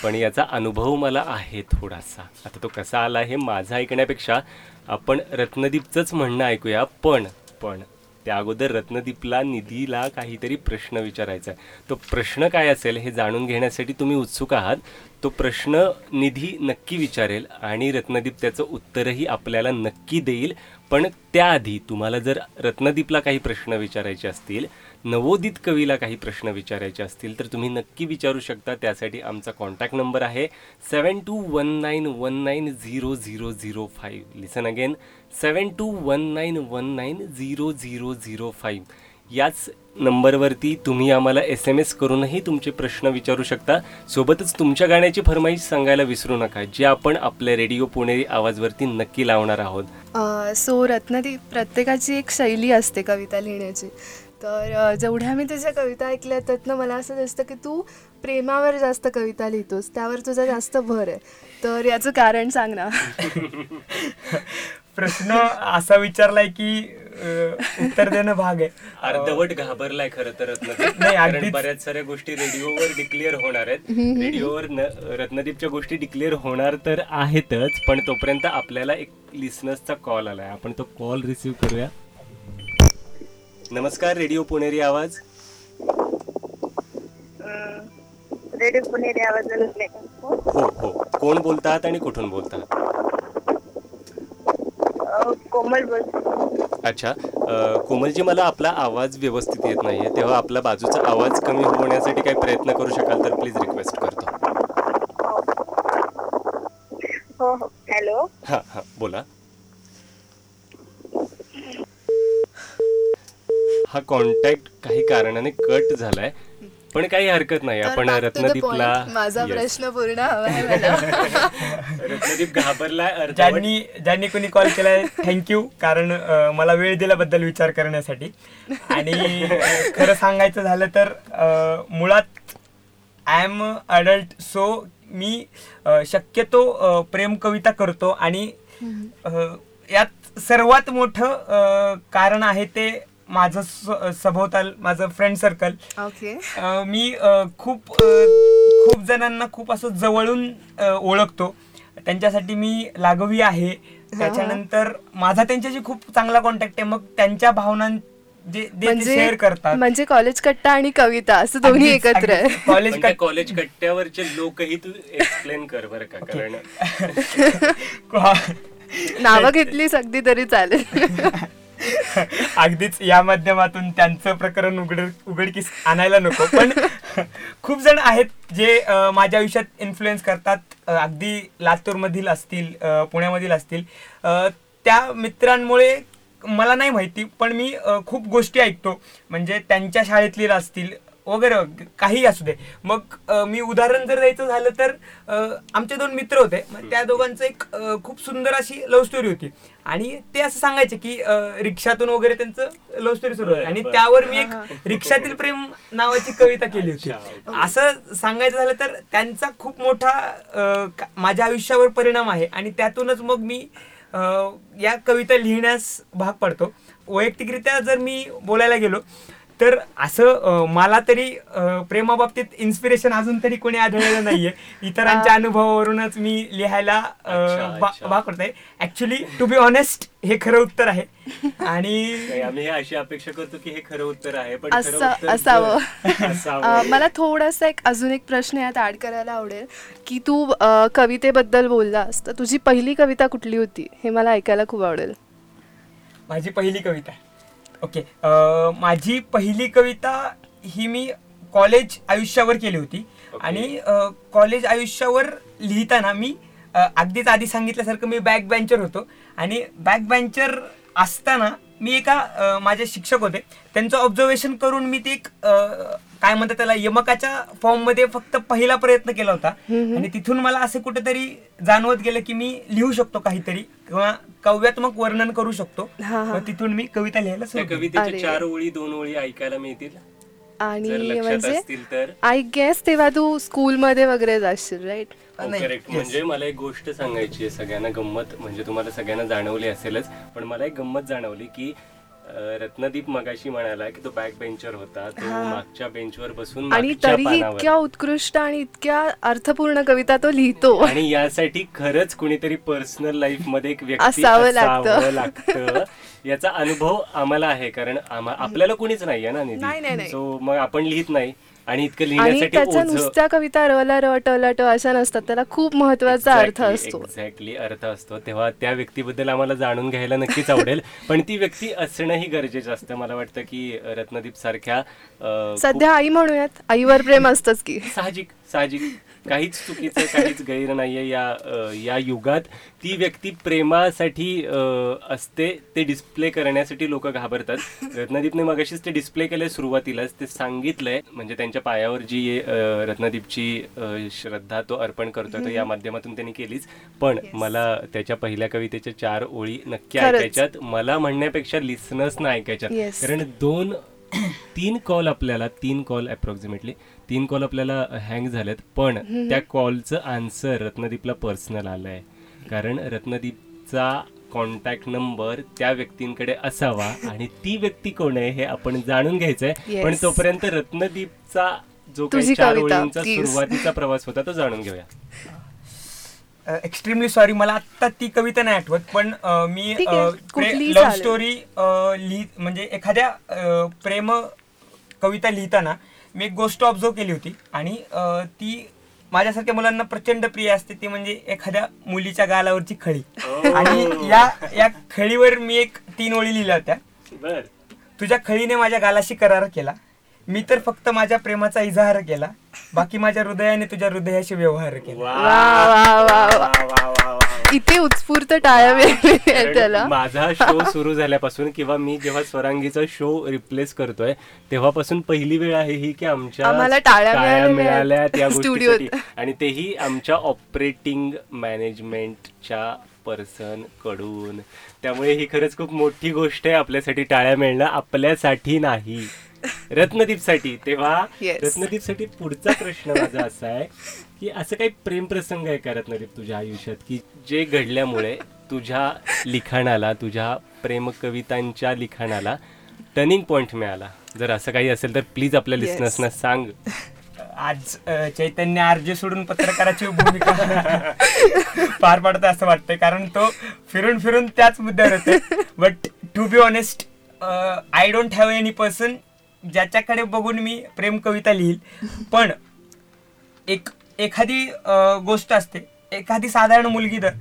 पण याचा अनुभव मला आहे थोडासा. आता तो कसा आला हे माझं ऐकण्यापेक्षा आपण रत्नदीपचंच म्हणणं ऐकूया. पण पण त्या अगोदर रत्नदीपला निधीला काहीतरी प्रश्न विचारायचा आहे तो प्रश्न काय असेल हे जाणून घेण्यासाठी तुम्ही उत्सुक आहात? तो प्रश्न निधी नक्की विचारेल आणि रत्नदीप त्याचं उत्तरही आपल्याला नक्की देईल. पण त्याआधी तुम्हाला जर रत्नदीपला काही प्रश्न विचारायचे असतील नवोदित कवीला काही प्रश्न विचारायचे असतील तर तुम्ही नक्की विचारू शकता. त्यासाठी आमचा कॉन्टॅक्ट नंबर आहे seven two one nine one nine zero zero zero five listen again seven two one nine one nine zero zero zero five याच नंबरवरती तुम्ही आम्हाला एस एम एस करूनही तुमचे प्रश्न विचारू शकता. सोबतच तुमच्या गाण्याची फरमाईश सांगायला विसरू नका जे आपण आपल्या रेडिओ पुणेरी आवाजवरती नक्की लावणार आहोत. सो रत्नदीप प्रत्येकाची एक शैली असते कविता लिहिण्याची. तर जेवढ्या मी तुझ्या कविता ऐकल्या त्यातनं मला असं दिसतं की तू प्रेमावर जास्त कविता लिहितोस त्यावर तुझा जास्त भर आहे. तर याचं कारण सांग ना. प्रश्न असा विचारलाय की उत्तर देणं भाग आहे. अर्धवट घाबरलाय खरं तर रत्नदीप. बऱ्याच साऱ्या गोष्टी रेडिओवर डिक्लेअर होणार आहेत. रेडिओवर न- रत्नदीपच्या गोष्टी डिक्लेअर होणार तर आहेतच पण तोपर्यंत आपल्याला एक लिसनर्सचा कॉल आलाय. आपण तो कॉल रिसिव्ह करूया. नमस्कार रेडिओ पुणेरी आवाज. रेडिओ पुणेरी आवाज हो हो. कोण बोलतात आणि कुठून बोलतात? कोमल बोल अच्छा. कोमलजी मला आपला आवाज व्यवस्थित येत नाहीये. तेव्हा आपला बाजूचा आवाज कमी होण्यासाठी काही प्रयत्न करू शकाल तर प्लीज रिक्वेस्ट करतो. हो हो. हॅलो. हां हां. बोला. हा कॉन्टॅक्ट काही कारणाने कट झालाय पण काही हरकत नाही आपण रत्नदीपला. माझा. प्रश्न पूर्ण रत्नदीप घाबरलाय. ज्यांनी ज्यांनी कोणी कॉल केलाय थँक्यू कारण मला वेळ दिल्याबद्दल विचार करण्यासाठी आणि खरं सांगायचं झालं तर मुळात आय एम अडल्ट सो मी शक्यतो प्रेम कविता करतो आणि यात सर्वात मोठं कारण आहे ते माझं सभोवताल माझं फ्रेंड सर्कल ओके मी खूप खूप जणांना खूप असं जवळून ओळखतो. त्यांच्यासाठी मी लागवी आहे. त्याच्यानंतर माझा त्यांच्याशी खूप चांगला कॉन्टॅक्ट आहे. मग त्यांच्या भावना शेअर करतात. म्हणजे कॉलेज कट्टा आणि कविता असं दोन्ही एकत्र. आहे. कॉलेज कॉलेज कट्ट्यावरचे लोकही तू एक्सप्लेन कर बरं का कारण नावं घेतलीस अगदी तरी चालेल. अगदीच या माध्यमातून त्यांचं प्रकरण उघड उघडकीस आणायला नको. पण खूप जण आहेत जे माझ्या आयुष्यात इन्फ्लुएन्स करतात. अगदी लातूरमधील असतील पुण्यामधील असतील. त्या मित्रांमुळे मला नाही माहिती पण मी खूप गोष्टी ऐकतो. म्हणजे त्यांच्या शाळेतली असतील वगैरे काही असू दे. मग मी उदाहरण जर द्यायचं झालं तर आमचे दोन मित्र होते. मग त्या दोघांचं एक खूप सुंदर अशी लव्ह स्टोरी होती. आणि ते असं सांगायचे की रिक्षातून वगैरे त्यांचं लव्ह स्टोरी सुरू होती आणि त्यावर मी एक रिक्षातील प्रेम नावाची कविता केली होती. असं सांगायचं झालं तर त्यांचा खूप मोठा माझ्या आयुष्यावर परिणाम आहे. आणि त्यातूनच मग मी या कविता लिहिण्यास भाग पडतो. वैयक्तिकरित्या जर मी बोलायला गेलो तर असं मला तरी प्रेमाबाबतीत इन्स्पिरेशन अजून तरी कोणी आढळलेलं नाहीये. इतरांच्या अनुभवावरूनच मी लिहायला. भाग पडतोय ऍक्च्युली टू बी ऑनेस्ट हे खरं उत्तर आहे. आणि आम्ही अशी अपेक्षा करतो की हे खरं उत्तर आहे पण असं- खरं उत्तर असावं. मला थोडासा एक अजून एक प्रश्न यात ऍड करायला आवडेल की तू कवितेबद्दल बोललास तर तुझी पहिली कविता कुठली होती? हे मला ऐकायला खूप आवडेल. माझी पहिली कविता. ओके अ, माझी पहिली कविता ही मी कॉलेज आयुष्यावर केली होती. आणि अ, कॉलेज आयुष्यावर लिहिताना मी अ, अगदीच आधी सांगितल्यासारखं मी बॅक बेंचर होतो. आणि बॅक बेंचर असताना मी एका अ, माझे शिक्षक होते. त्यांचं ऑब्झर्वेशन करून मी ते एक अ, काय म्हणतात त्याला यमकाच्या फॉर्ममध्ये फक्त पहिला प्रयत्न केला होता. आणि तिथून मला असं कुठेतरी जाणवत गेलं की मी लिहू शकतो काहीतरी किंवा काव्यात्मक वर्णन करू शकतो. हा, हा. तिथून मी कविता लिहायला. कवितेच्या. चार ओळी दोन ओळी ऐकायला मिळतील? आणि म्हणजे आय गेस तेव्हा तू स्कूलमध्ये वगैरे जाशील राईट नाही, करेक्ट. म्हणजे मला एक गोष्ट सांगायची आहे सगळ्यांना गंमत. म्हणजे तुम्हाला सगळ्यांना जाणवली असेलच पण मला एक गंमत जाणवली की रत्नदीप मगाशी म्हणाला की तो बॅक बेंचर होता. तो मागच्या बेंचवर बसून आणि तरीही इतक्या उत्कृष्ट आणि इतक्या अर्थपूर्ण कविता तो लिहितो. आणि यासाठी खरंच कुणीतरी पर्सनल लाईफमध्ये एक व्यक्ती असावं लागतं. याचा अनुभव आम्हाला आहे कारण आपल्याला कुणीच नाहीये ना नाही, नाही, निधी. सो मग आपण लिहित नाही. आणि इतकं आणि त्याच्या नुसत्या कविता र ला र ट ल ट अशा नसतात. त्याला खूप महत्त्वाचा अर्थ असतो. एक्झॅक्टली अर्थ असतो. तेव्हा त्या व्यक्तीबद्दल आम्हाला जाणून घ्यायला नक्कीच आवडेल. पण ती व्यक्ती असणंही गरजेचं असतं. मला वाटतं की रत्नदीप सारख्या सध्या आई म्हणूयात. आईवर प्रेम असतंच की. साहजिक साहजिक. काहीच चुकीचं काहीच गैर नाहीये या या युगात. ती व्यक्ती प्रेमासाठी असते ते डिस्प्ले करण्यासाठी लोक घाबरतात. रत्नदीपने मगाशीच ते डिस्प्ले केलंय सुरुवातीलाच. ते सांगितलंय म्हणजे त्यांच्या पायावर जी रत्नदीपची श्रद्धा तो अर्पण करतोय तो या माध्यमातून त्यांनी केलीच. पण मला त्याच्या पहिल्या कवितेच्या चार ओळी नक्की. ऐकायच्यात. मला म्हणण्यापेक्षा लिसनर्सना ऐकायच्यात. कारण दोन तीन कॉल आपल्याला तीन कॉल अप्रॉक्सिमेटली तीन कॉल आपल्याला हँग झालेत पण त्या कॉलचं आन्सर रत्नदीपला पर्सनल आलंय कारण रत्नदीपचा कॉन्टॅक्ट नंबर त्या व्यक्तींकडे असावा आणि ती व्यक्ती कोण आहे हे आपण जाणून घ्यायचंय Yes. पण तोपर्यंत रत्नदीपचा जो काही चार ओळींचा. सुरुवातीचा प्रवास होता तो जाणून घेऊया एक्स्ट्रीमली सॉरी मला आत्ता ती कविता नाही आठवत पण मी लव्ह. स्टोरी लिहि म्हणजे एखाद्या प्रेम कविता लिहिताना मी एक गोष्ट ऑब्झर्व केली होती आणि ती माझ्यासारख्या मुलांना प्रचंड प्रिय असते ती म्हणजे एखाद्या मुलीच्या गालावरची खळी. आणि या या खळीवर मी एक तीन ओळी लिहिल्या होत्या. तुझ्या खळीने माझ्या गालाशी करार केला. मी तर फक्त माझ्या प्रेमाचा इजहार केला. बाकी माझ्या हृदयाने तुझ्या हृदयाशी व्यवहार केला. इथे उत्स्फूर्त टाळ्या त्याला. माझा शो सुरू झाल्यापासून किंवा मी जेव्हा स्वरांगीचा शो रिप्लेस करतोय तेव्हापासून पहिली वेळ आहे ही की आमच्या आम्हाला टाळ्या मिळाल्या त्या. गोष्टीसाठी. आणि तेही आमच्या ऑपरेटिंग मॅनेजमेंटच्या पर्सनकडून. त्यामुळे ही खरंच खूप मोठी गोष्ट आहे. आपल्यासाठी टाळ्या मिळणं आपल्यासाठी नाही. रत्नदीपसाठी. तेव्हा Yes. रत्नदीपसाठी पुढचा प्रश्न माझा असा आहे की असं काही प्रेम प्रसंग आहे का रत्नदीप तुझ्या आयुष्यात? की जे घडल्यामुळे तुझ्या लिखाणाला तुझ्या प्रेम कवितांच्या लिखाणाला टर्निंग पॉइंट मिळाला? जर असं काही असेल तर प्लीज आपल्या Yes. लिस्नर्सना सांग. आज चैतन्य आरजे सोडून पत्रकाराची भूमिका पार पाडतो असं वाटतंय. कारण तो फिरून फिरून त्याच मुद्द्यावर होते but to be honest I don't have any person ज्याच्याकडे बघून मी प्रेम कविता लिहील. पण एक एखादी गोष्ट असते. एखादी साधारण मुलगी दर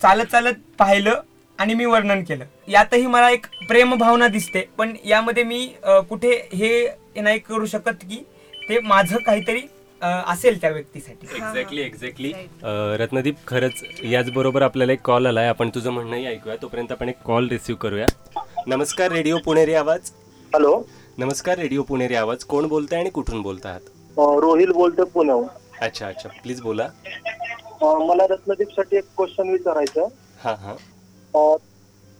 चालत चालत पाहिलं आणि मी वर्णन केलं. यातही मला एक प्रेम भावना दिसते. पण यामध्ये मी कुठे हे नाही करू शकत की ते माझं काहीतरी असेल त्या व्यक्तीसाठी. एक्झॅक्टली एक्झॅक्टली रत्नदीप खरंच याचबरोबर आपल्याला एक कॉल आलाय. आपण तुझं म्हणणंही ऐकूया. तोपर्यंत आपण एक कॉल रिसिव्ह करूया. नमस्कार रेडिओ पुणेरी आवाज. हॅलो नमस्कार रेडिओ पुणेरी आवाज. कोण बोलताय आणि कुठून बोलत आहात रोहिल बोलतो पुण्याहून. अच्छा अच्छा. प्लीज बोला. मला रत्नदीपसाठी एक क्वेश्चन विचारायचं. हां हां.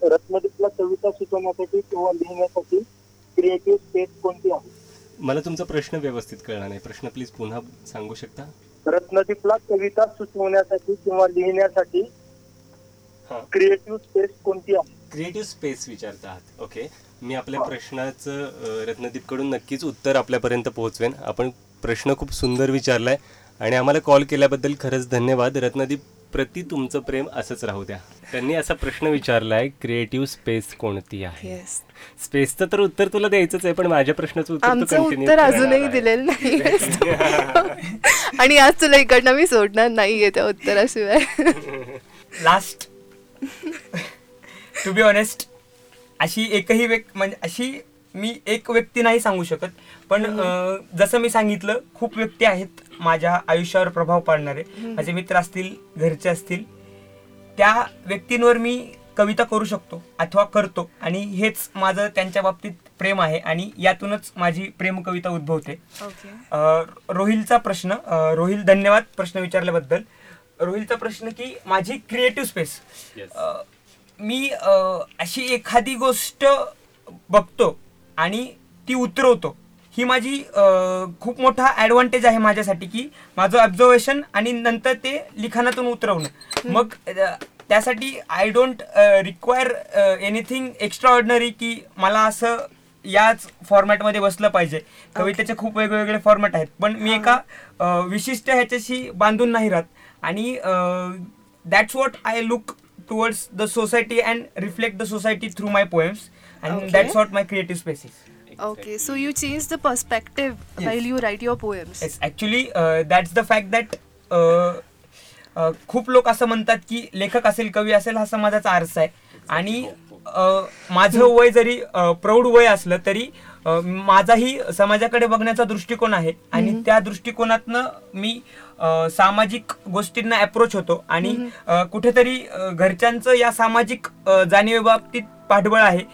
रत्नदीपला कविता सुचवण्यासाठी किंवा लिहिण्यासाठी क्रिएटिव्ह स्पेस कोणती आहे? मला तुमचा प्रश्न व्यवस्थित कळला नाही. प्रश्न प्लीज पुन्हा सांगू शकता? रत्नदीपला कविता सुचवण्यासाठी किंवा लिहिण्यासाठी हां. क्रिएटिव्ह स्पेस कोणती आहे? क्रिएटिव्ह स्पेस विचारत आहात. ओके मी आपल्या प्रश्नाचं रत्नदीपकडून नक्कीच उत्तर आपल्यापर्यंत पोहोचवेन. आपण प्रश्न खूप सुंदर विचारलाय आणि आम्हाला कॉल केल्याबद्दल खरंच धन्यवाद. रत्नदीप प्रति तुमचं प्रेम असंच राहू द्या. त्यांनी असा प्रश्न विचारलाय क्रिएटिव्ह स्पेस कोणती आहे? स्पेसचं तर उत्तर तुला द्यायचंच आहे पण माझ्या प्रश्नाचं उत्तर तू आमचं continue उत्तर अजूनही. दिलेलं नाही आणि आज तुला इकडनं मी सोडणार नाहीये त्या उत्तराशिवाय. लास्ट टू बी ऑनेस्ट अशी एकही व्यक्ती म्हणजे अशी मी एक व्यक्ती नाही सांगू शकत. पण जसं मी सांगितलं खूप व्यक्ती आहेत माझ्या आयुष्यावर प्रभाव पाडणारे. माझे मित्र असतील घरचे असतील. त्या व्यक्तींवर मी कविता करू शकतो अथवा करतो. आणि हेच माझं त्यांच्या बाबतीत प्रेम आहे आणि यातूनच माझी प्रेम कविता उद्भवते. रोहिलचा प्रश्न रोहिल धन्यवाद प्रश्न विचारल्याबद्दल. रोहिलचा प्रश्न की माझी क्रिएटिव्ह स्पेस Yes. मी अशी एखादी गोष्ट बघतो आणि ती उतरवतो. ही माझी खूप मोठा ॲडव्हान्टेज आहे माझ्यासाठी की माझं ऑब्झर्वेशन आणि नंतर ते लिखाणातून उतरवणं. मग त्यासाठी I don't require anything extraordinary की मला असं याच फॉर्मॅटमध्ये बसलं पाहिजे. कवितेचे खूप वेगवेगळे फॉर्मॅट आहेत. पण मी एका विशिष्ट ह्याच्याशी बांधून नाही राहत. आणि that's what I look towards the society and reflect the society through my poems and Okay. That's what my creative spaces okay so you change the perspective Yes. while you write your poems. Yes actually that's the fact that खूप लोक असं म्हणतात की लेखक असेल कवी असेल हा समाजाचा आरसा आहे. आणि अ, माझं वय जरी अ, प्रौढ वय असलं तरी माझाही समाजाकडे बघण्याचा दृष्टिकोन आहे आणि त्या दृष्टिकोनातनं मी सामाजिक गोष्टींना अप्रोच होतो आणि कुठेतरी घरच्यांचं या सामाजिक जाणीवेबाबतीत पाठबळ आहे.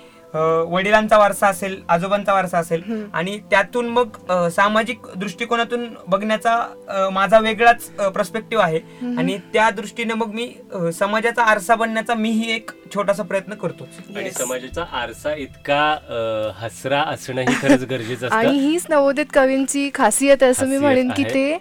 वडिलांचा वारसा असेल आजोबांचा वारसा असेल आणि त्यातून मग सामाजिक दृष्टिकोनातून बघण्याचा माझा वेगळाच प्रस्पेक्टिव्ह आहे. आणि त्या दृष्टीने मग मी समाजाचा आरसा बनण्याचा मीही एक छोटासा प्रयत्न करतो आणि समाजाचा आरसा इतका हसरा असणंही खरंच गरजेचं आणि असतं हीच नवोदित कवींची खासियत आहे असं मी म्हणेन की. ते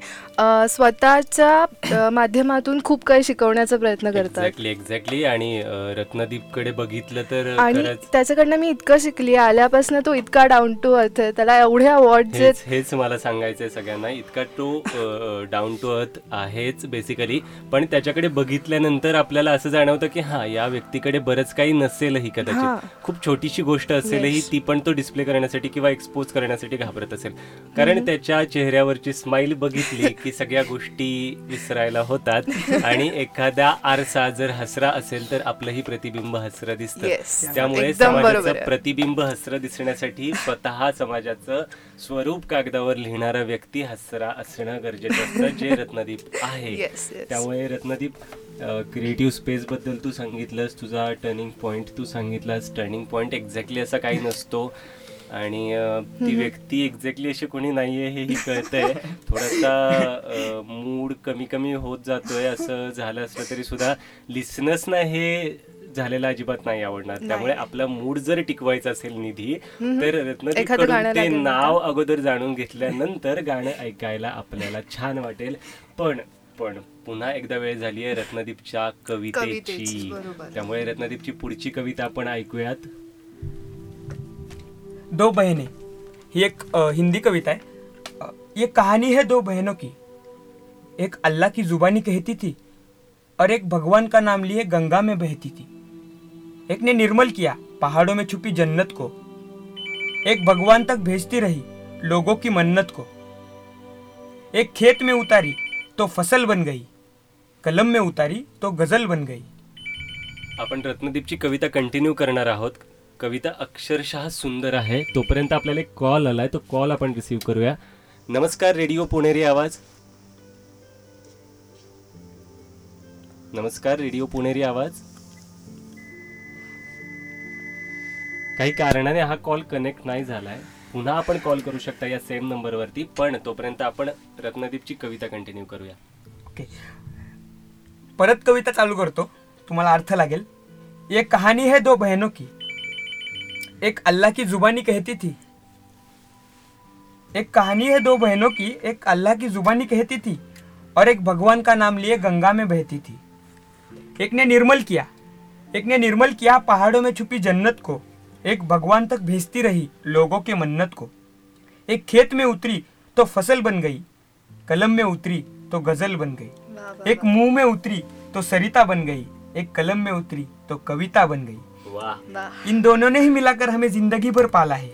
स्वतःच्या माध्यमातून खूप काही शिकवण्याचा प्रयत्न करतात. एक्झॅक्टली एक्झॅक्टली आणि रत्नदीपकडे बघितलं तर आणि त्याच्याकडनं मी इतकं शिकली. आल्यापासून तो इतका डाऊन टू अर्थ आहे. त्याला एवढे अवॉर्ड हेच हेच मला सांगायचंय सगळ्यांना. इतका तो डाऊन टू अर्थ आहेच बेसिकली पण त्याच्याकडे बघितल्यानंतर आपल्याला असं जाणवतं की हा या व्यक्तीकडे बरंच काही नसेलही. कदाचित खूप छोटीशी गोष्ट असेलही. ती पण तो डिस्प्ले करण्यासाठी किंवा एक्सपोज करण्यासाठी घाबरत असेल कारण त्याच्या चेहऱ्यावरची स्माइल बघितली की सगळ्या गोष्टी विसरायला होतात आणि एखादा आरसा जर हसरा असेल तर आपलंही प्रतिबिंब हसरं दिसतं. त्यामुळे समाजाचं. प्रतिबिंब हसरं दिसण्यासाठी स्वतः समाजाचं स्वरूप कागदावर लिहिणारा व्यक्ती हसरा असणं गरजेचं असतं जे रत्नदीप आहे. त्यामुळे रत्नदीप क्रिएटिव्ह स्पेस बद्दल तू सांगितलंस तुझा टर्निंग पॉइंट तू सांगितलास. टर्निंग पॉइंट एक्झॅक्टली असा काही नसतो. आणि ती व्यक्ती एक्झॅक्टली अशी कोणी नाहीये हेही कळतंय. थोडासा मूड कमी कमी होत जातोय असं झालं असलं तरी सुद्धा लिसनर्सना हे झालेलं अजिबात नाही आवडणार. त्यामुळे आपला मूड जर टिकवायचा असेल निधी तर गाणं ते नाव अगोदर जाणून घेतल्यानंतर गाणं ऐकायला आपल्याला छान वाटेल. पण पण पुन्हा एकदा वेळ झाली आहे रत्नदीपच्या कवितेची. त्यामुळे रत्नदीपची पुढची कविता आपण ऐकूयात. दो बहनें ही एक हिंदी कविता है ये कहानी है दो बहनों की. एक अल्लाह की जुबानी कहती थी और एक भगवान का नाम लिए गंगा में बहती थी. एक ने निर्मल किया पहाड़ों में छुपी जन्नत को. एक भगवान तक भेजती रही लोगों की मन्नत को. एक खेत में उतारी तो फसल बन गई कलम में उतारी तो गजल बन गई। आपण रत्नदीपची कविता कंटिन्यू करणार आहोत. कविता अक्षरशः सुंदर आहे. तोपर्यंत आपल्याला एक कॉल आलाय. तो कॉल आपण रिसीव्ह करूया. नमस्कार रेडिओ पुणेरी आवाज. नमस्कार रेडिओ पुणेरी आवाज. काही कारणाने हा कॉल कनेक्ट नाही झालाय. पुन्हा आपण कॉल करू शकता या सेम नंबरवरती पण तोपर्यंत आपण रत्नदीपची कविता कंटिन्यू करूया. ओके परत कविता चालू करतो. तुम्हाला अर्थ लागेल. ये कहानी है दो बहनों की. एक अल्लाह की जुबानी कहती थी. एक कहानी है दो बहनों की, एक अल्लाह की जुबानी कहती थी और एक भगवान का नाम लिए गंगा में बहती थी। एक ने निर्मल किया। एक ने निर्मल किया पहाड़ों में छुपी जन्नत को। एक भगवान तक भेजती रही लोगों के मन्नत को। एक खेत में उतरी तो फ़सल बन गई कलम में उतरी तो गज़ल बन गई। एक मुँह में उतरी तो सरिता बन गई एक कलम में उतरी तो कविता बन गई. इन दोनों ने ही मिलाकर हमें ज़िंदगी भर पाला है।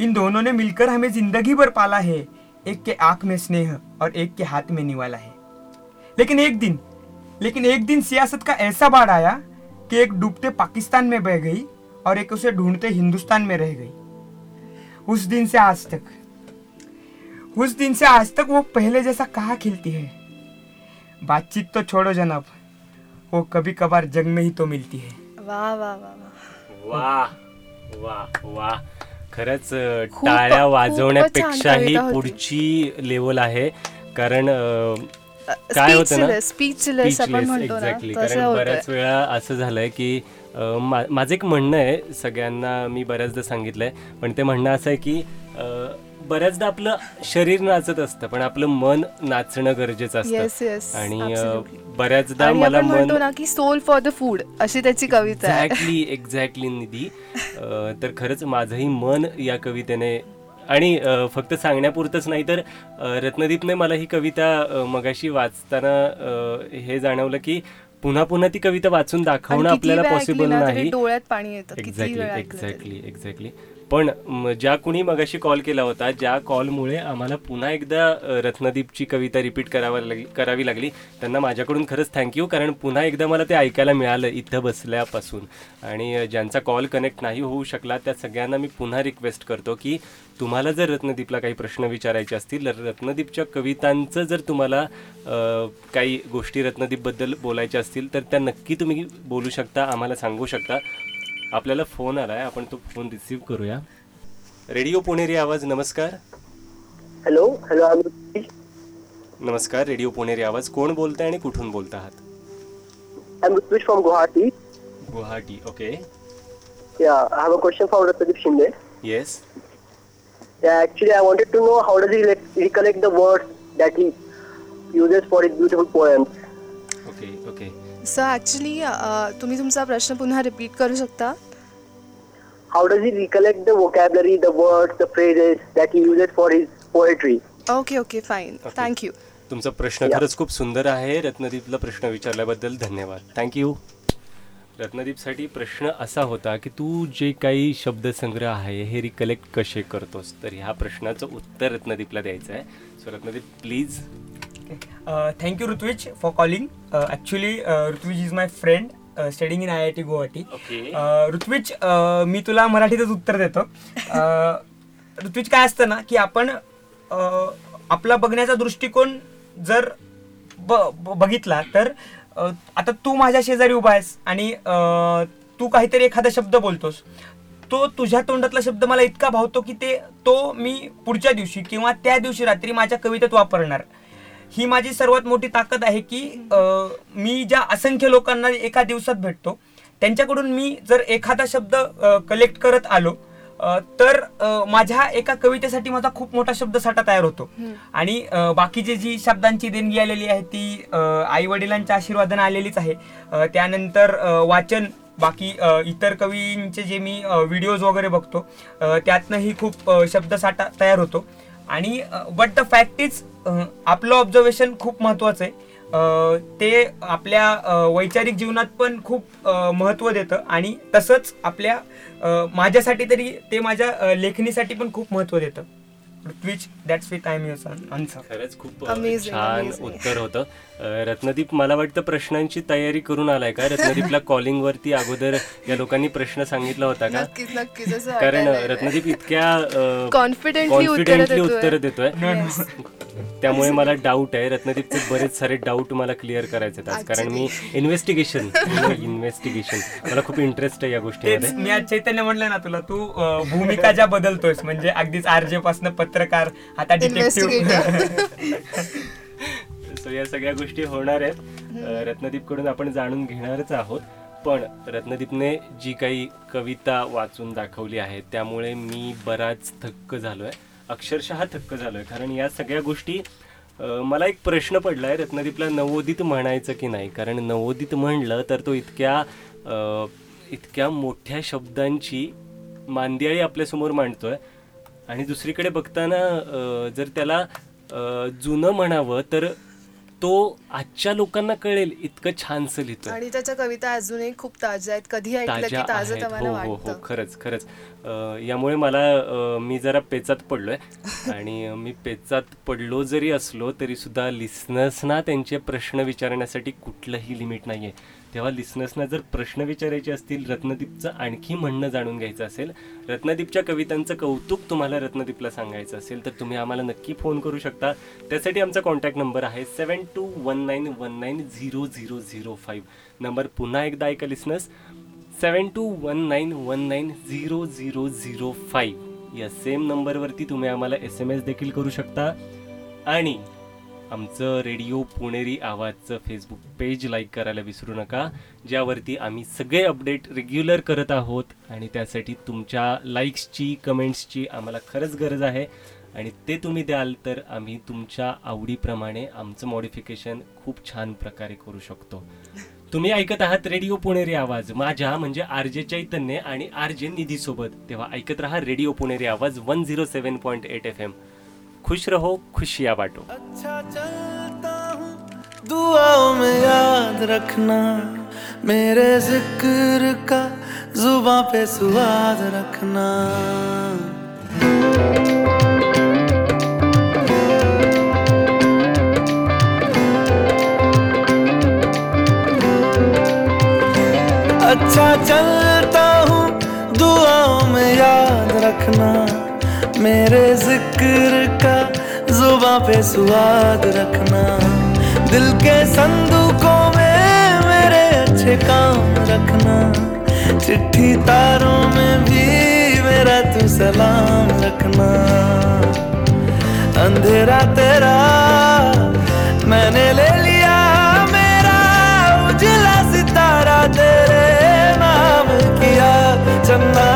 इन दोनों ने मिलकर हमें ज़िंदगी भर पाला है एक के आँख में स्नेह और एक के हाथ में निवाला है। लेकिन एक दिन लेकिन एक दिन सियासत का ऐसा बाढ़ आया कि एक डूबते पाकिस्तान में बह गई और एक उसे ढूंढते हिंदुस्तान में रह गई। उस दिन से आज तक उस दिन से आज तक वो पहले जैसा कहा खिलती है। बातचीत तो छोड़ो जनाब वो कभी कभार जग में ही तो मिलती है। वा वा वा वा वा वा वा खरंच अ, खूप- टाळ्या वाजवण्यापेक्षाही. पुढची लेवल आहे. कारण काय होतं ना? स्पीचलेस आपण म्हणतो ना एक्झॅक्टली कारण बऱ्याच वेळा असं झालंय की मा- माझं एक म्हणणं आहे सगळ्यांना मी बऱ्याचदा सांगितलंय पण ते म्हणणं असं आहे की बऱ्याचदा आपलं शरीर नाचत असतं पण आपलं मन नाचणं गरजेचं असतं. Yes, आणि. बऱ्याचदा मला म्हणतो ना की सोल फॉर द फूड अशी त्याची कविता आहे. Exactly exactly Nidhi. तर खरंच माझंही मन या कवितेने आणि फक्त सांगण्यापुरतंच नाही तर रत्नदीपने मला ही कविता मगाशी वाचताना हे जाणवलं की पुन्हा पुन्हा ती कविता वाचून दाखवणं आपल्याला पॉसिबल नाही. डोळ्यात पाणी येतं. एक्झॅक्टली. एक्झॅक्टली एक्झॅक्टली पण ज्या कुणी मगाशी कॉल केला होता ज्या कॉलमुळे आम्हाला पुन्हा एकदा रत्नदीपची कविता रिपीट करावा लागली करावी लागली त्यांना माझ्याकडून खरंच थँक्यू कारण पुन्हा एकदा मला ते ऐकायला मिळालं इथं बसल्यापासून. आणि ज्यांचा कॉल कनेक्ट नाही होऊ शकला त्या सगळ्यांना मी पुन्हा रिक्वेस्ट करतो की तुम्हाला जर रत्नदीपला काही प्रश्न विचारायचे असतील तर रत्नदीपच्या कवितांचं जर तुम्हाला काही गोष्टी रत्नदीपबद्दल बोलायच्या असतील तर त्या नक्की तुम्ही बोलू शकता आम्हाला सांगू शकता. आपल्याला फोन आलाय. आपण तो फोन रिसीव्ह करूया. रेडिओ पुणेरी आवाज नमस्कार. हॅलो हॅलो नमस्कार रेडिओ पुणेरी आवाज. कोण बोलतंय आणि कुठून बोलत आहात? From Guwahati Guwahati okay yeah have a question for Ratnadeep Shinde yes Yeah, actually, I wanted to know how does he like, recollect the words that he uses for his beautiful poems. Okay okay so actually तुम्ही तुमचा प्रश्न पुन्हा repeat करू शकता? How does he recollect the vocabulary, the words, the phrases that he uses for his poetry? Okay okay fine Okay. Thank you तुमचा प्रश्न खरंच खूप सुंदर आहे. रत्नदीपला प्रश्न विचारल्याबद्दल धन्यवाद. थँक्यू रत्नदीपसाठी प्रश्न असा होता की तू जे काही शब्दसंग्रह आहे हे रिकलेक्ट कसे करतोस? तर ह्या प्रश्नाचं उत्तर रत्नदीपला द्यायचं आहे so Ratnadeep please thank you Ritvij for calling actually Ritvij is my friend studying in I I T Guwahati Ritvij मी तुला मराठीतच उत्तर देतो. ऋत्विज काय असतं ना की आपण अ, आपला बघण्याचा दृष्टिकोन जर बघितला तर अ, आता तू माझ्या शेजारी उभा आहेस आणि तू काहीतरी एखादा शब्द बोलतोस. तो तुझ्या तोंडातला शब्द मला इतका भावतो की ते तो मी पुढच्या दिवशी किंवा त्या दिवशी रात्री माझ्या कवितेत वापरणार. ही माझी सर्वात मोठी ताकद आहे की मी ज्या असंख्य लोकांना एका दिवसात भेटतो त्यांच्याकडून मी जर एखादा शब्द कलेक्ट करत आलो तर माझ्या एका कवितेसाठी माझा खूप मोठा शब्दसाठा तयार होतो. आणि बाकीची जी शब्दांची देणगी आलेली आहे ती आई वडिलांच्या आशीर्वादाने आलेलीच आहे. त्यानंतर वाचन बाकी इतर कवींचे जे मी व्हिडिओज वगैरे बघतो त्यातनंही खूप शब्दसाठा तयार होतो. आणि बट द फॅक्ट इज आपलं ऑब्झर्वेशन खूप महत्वाचं आहे. ते आपल्या वैचारिक जीवनात पण खूप महत्त्व देतं आणि तसंच आपल्या माझ्यासाठी तरी ते माझ्या लेखणीसाठी पण खूप महत्त्व देतं. Ritvij that's with I am your answer खरंच खूप Amazing, छान amazing. उत्तर होतं. अ, रत्नदीप मला वाटतं प्रश्नांची तयारी करून आलाय का? रत्नदीपला कॉलिंग वरती अगोदर या लोकांनी प्रश्न सांगितला होता का? नक्कीच नक्कीच. असं कारण वाटायला. रत्नदीप इतक्या Confidently उत्तरं कॉन्फिडेंटली देतोय. उत्तर देतोय. Yes. त्यामुळे मला डाऊट आहे. रत्नदीपचे बरेच सारे डाऊट मला क्लिअर करायचे आहेत आज कारण मी इन्व्हेस्टिगेशन इन्व्हेस्टिगेशन मला खूप इंटरेस्ट आहे या गोष्टीमध्ये. तेच मी आज चैतन्य म्हणलं ना तुला तू अ, भूमिका ज्या बदलतोयस म्हणजे अगदीच आरजे पासन पत्रकार आता डिटेक्टिव्ह सो या सगळ्या गोष्टी होणार आहेत. अ, रत्नदीपकडून आपण जाणून घेणारच आहोत. पण रत्नदीपने जी काही कविता वाचून दाखवली आहे त्यामुळे मी बराच थक्क झालोय. अक्षरशः थक्क झालोय कारण या सगळ्या गोष्टी मला एक प्रश्न पडलाय रत्नदीपला नवोदित म्हणायचं की नाही? कारण नवोदित म्हणलं तर तो इतक्या इतक्या मोठ्या शब्दांची मांदियाळी आपल्यासमोर मांडतोय. आणि दुसरीकडे बघताना जर त्याला जुनं म्हणावं तर तो आजच्या लोकांना कळेल इतकं छानसं लिहितोय आणि त्याच्या कविता अजूनही खूप ताज्या आहेत. कधी ताज्या ताजं आहेत. हो हो हो. खरंच खरंच. यामुळे मला मी जरा पेचात पडलोय. आणि मी पेचात पडलो जरी असलो तरी सुद्धा लिस्नर्सना त्यांचे प्रश्न विचारण्यासाठी कुठलंही लिमिट नाहीये. तेव्हा लिसनर्सना जर प्रश्न विचारायचे असतील रत्नदीपचं आणखी म्हणणं जाणून घ्यायचं असेल रत्नदीपच्या कवितांचं कौतुक तुम्हाला रत्नदीपला सांगायचं असेल तर तुम्ही आम्हाला नक्की फोन करू शकता. त्यासाठी आमचा कॉन्टॅक्ट नंबर आहे seven two one nine one nine zero zero zero five. Number पुन्हा एकदा ऐका listeners seven two one nine one nine zero zero zero five. या सेम नंबरवरती तुम्ही आम्हाला एस एम एस देखील करू शकता. आणि आमचं रेडिओ पुणेरी आवाजचं फेसबुक पेज लाईक करायला विसरू नका ज्यावरती आम्ही सगळे अपडेट रेग्युलर करत आहोत आणि त्यासाठी तुमच्या लाईक्सची कमेंट्सची आम्हाला खरंच गरज आहे. आणि ते तुम्ही द्याल तर आम्ही तुमच्या आवडीप्रमाणे आमचं मॉडिफिकेशन खूप छान प्रकारे करू शकतो. तुम्ही ऐकत आहात रेडिओ पुणेरी आवाज. माझ्या म्हणजे आर जे चैतन्य आणि आर जे निधी सोबत तेव्हा ऐकत राहा Radio Puneri Awaaz one zero seven point eight F M खुश रहो, खुशियाँ बांटो। अच्छा चलता हूँ, दुआओं में याद रखना। मेरे ज़िक्र का जुबा पे स्वाद रखना। अच्छा चलता हूँ, दुआओं में याद रखना। मेरे ज़िक्र का जुबा पे स्वाद रखना। दिल के संदूकों में मेरे अच्छे काम रखना। चिट्ठी तारों में भी मेरा तू सलाम रखना। अंधेरा तेरा मैंने ले लिया, मेरा उजला सितारा तेरे नाम किया। चंदा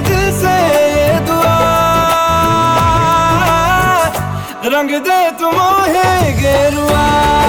दिल से ये दुआ। रंग दे तुम है गेरुआ।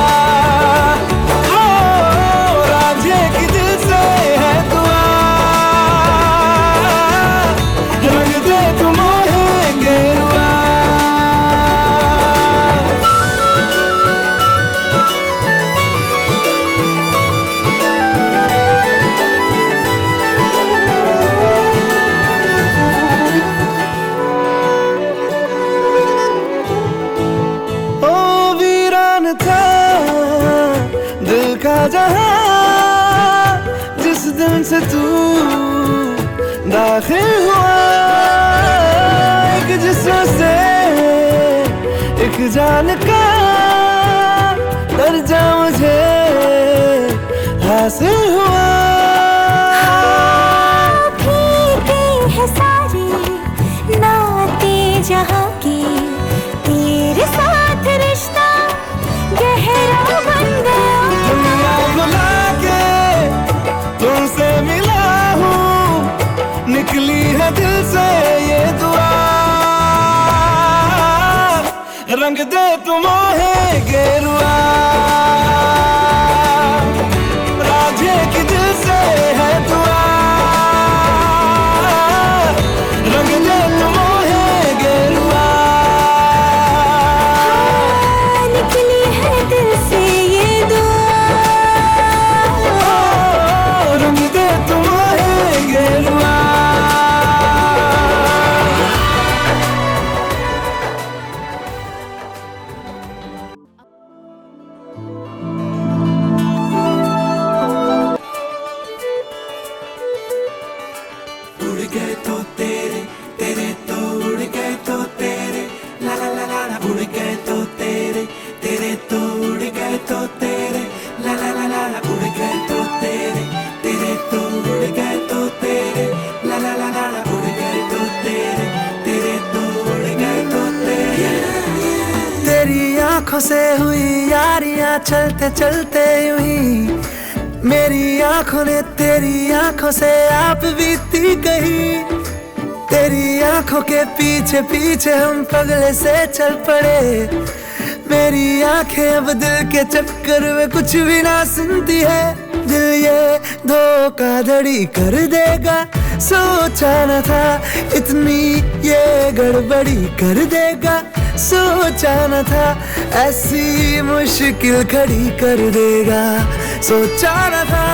एक जान का दर्जा मुझे हासिल दे तुम से हुई यारियाँ चलते चलते यूँ ही मेरी आँखों ने तेरी आँखों से आप बीती कही। तेरी आँखों के पीछे पीछे हम पगले से चल पड़े। मेरी आँखें अब दिल के चक्कर में कुछ भी ना सुनती है। दिल ये धोखाधड़ी कर देगा। सोचा न था इतनी ये गड़बड़ी कर देगा। सोचा न था ऐसी मुश्किल खड़ी कर देगा। सोचा न था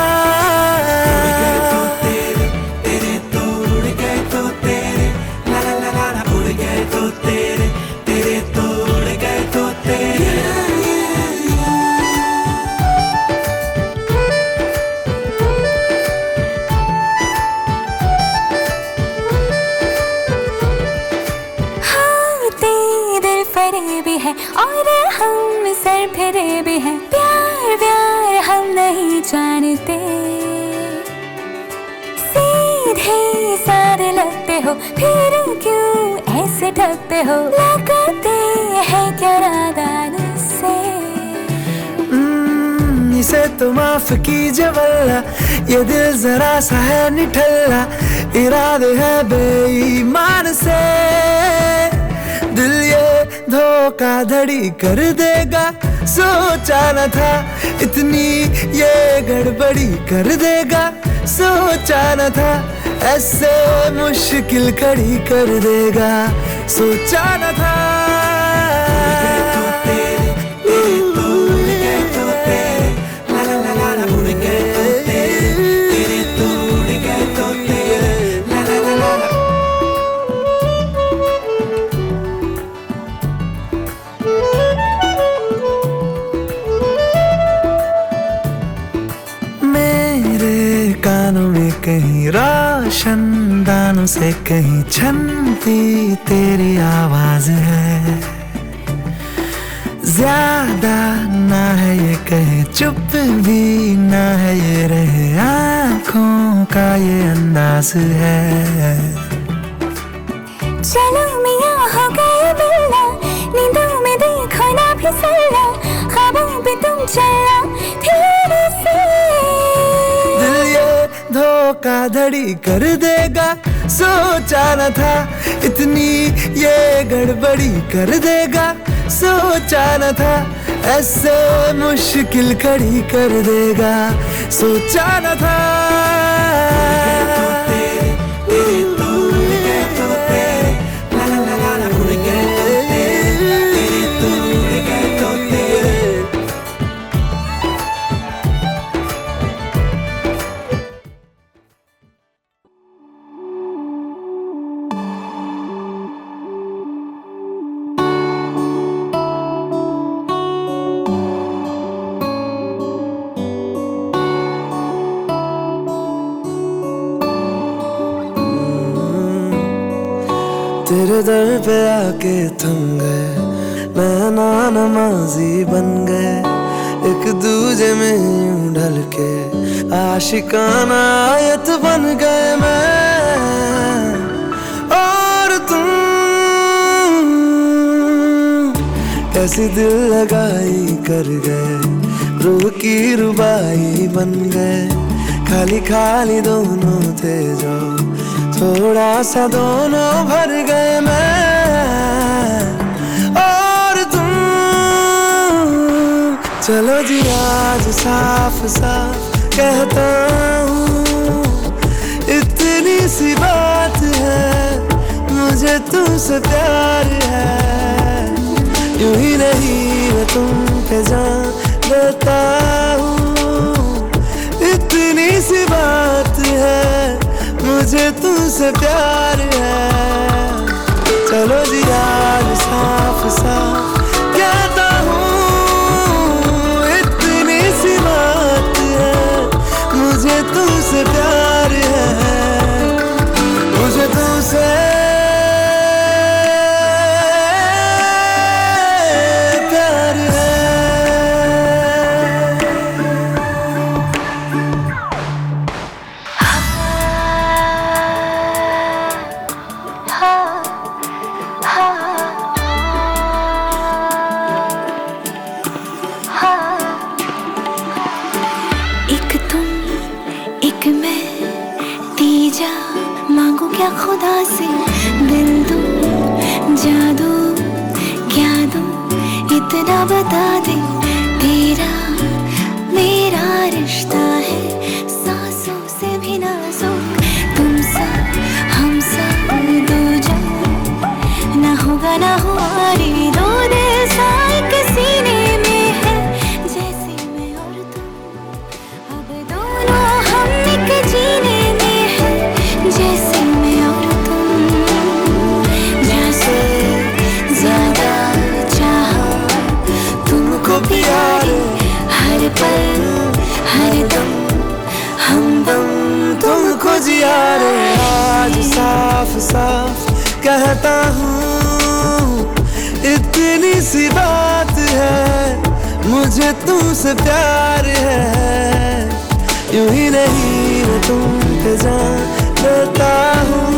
हो? फिर क्यों ऐसे ठगते हो? लगाते हैं क्या नादान से हम्म, इसे तो माफ़ कीजिए वल्ला ये दिल जरा सा है निठल्ला इरादे है बेईमान से। दिल ये धोखाधड़ी कर देगा सोचा न था इतनी ये गड़बड़ी कर देगा सोचा न था ऐसे मुश्किल खड़ी कर देगा। सोचा न था से कहीं छनती तेरी आवाज है। ज्यादा ना है ये कहे चुप भी ना है ये रहे आंखों का ये अंदाज है। चलो मियाँ हो गए मिलना। नींदों में देखो ना फिसलना। ख्वाबों पे तुम चलना। धोखा धड़ी कर देगा। सोचा न था, इतनी ये गड़बड़ी कर देगा। सोचा न था, ऐसे मुश्किल खड़ी कर देगा। सोचा न था। दर पे आके थम गए। नैना नमाजी बन गए। एक दूजे में यूँ ढल के आशिकाना आयत बन गए मैं। और तुम कैसी दिल लगाई कर गए। रूह की रुबाई बन गए। खाली खाली दोनों थे जो थोड़ा सा दोनों भर गए मैं। और तुम, चलो जी आज साफ़ साफ़ कहता हूँ, इतनी सी बात है, मुझे तुमसे प्यार है। यूँ ही नहीं मैं तुम पे जान देता हूँ, इतनी सी बात है। मुझे तुमसे प्यार है। चलो जी यार साफ साफ कहता हूँ इतनी सी बात है। मुझे तुमसे प्यार एक मैं तीजा, मांगू क्या खुदा से? दिल दूँ, जादू, क्या दूँ? इतना बता दे, तेरा मेरा रिश्ता है। सांसों से भी नाजुक तुम सा हम सा दो जो ना होगा ना हुआ साफ़ कहता हूँ, इतनी सी बात है, मुझे तुमसे प्यार है। यूँ ही नहीं मैं तुम पे जान देता हूँ,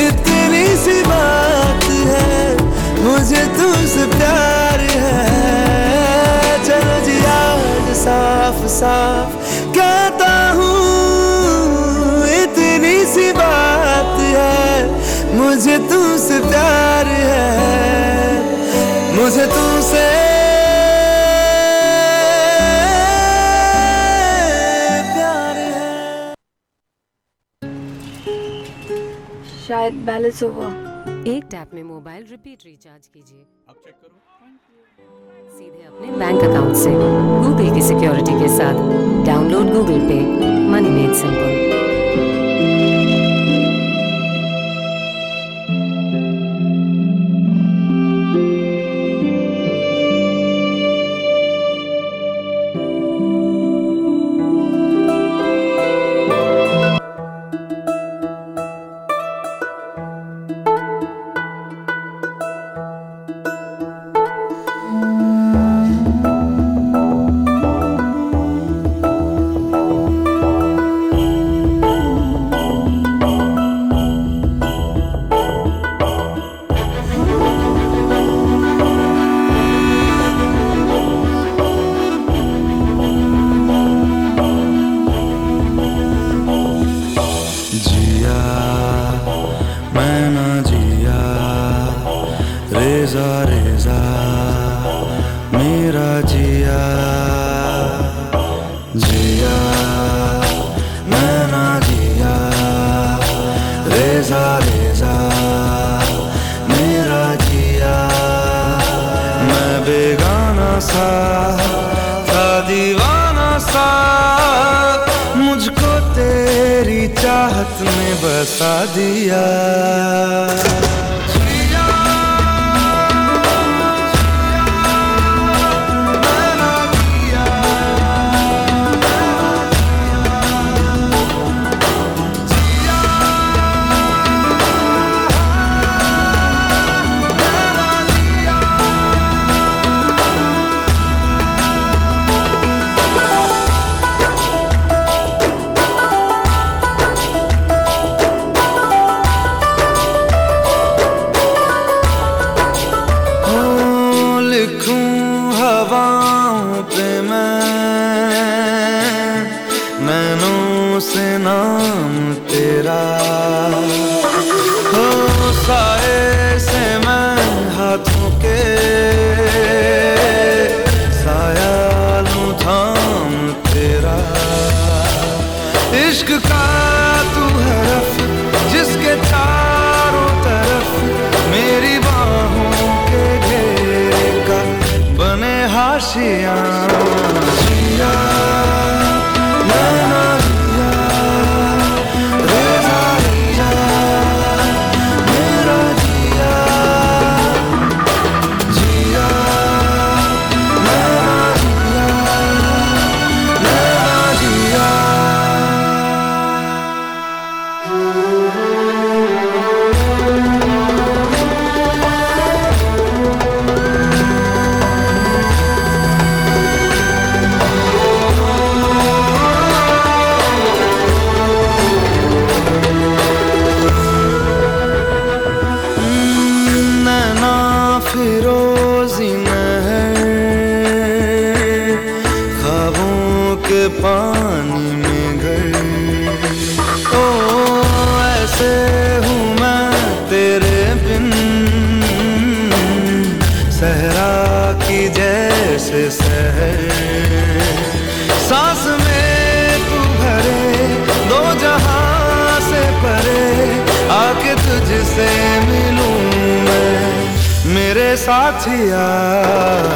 इतनी सी बात है, मुझे तुमसे प्यार है। चलो जी, आज साफ़ साफ़ मुझे तुमसे प्यार है। मुझे तुमसे प्यार है। शायद बैलेंस हुआ। एक टैप में मोबाइल रिपीट रिचार्ज कीजिए। सीधे अपने बैंक अकाउंट से। गूगल की सिक्योरिटी के साथ। Download Google Pay money made simple से नाम तेरा साथिया जिया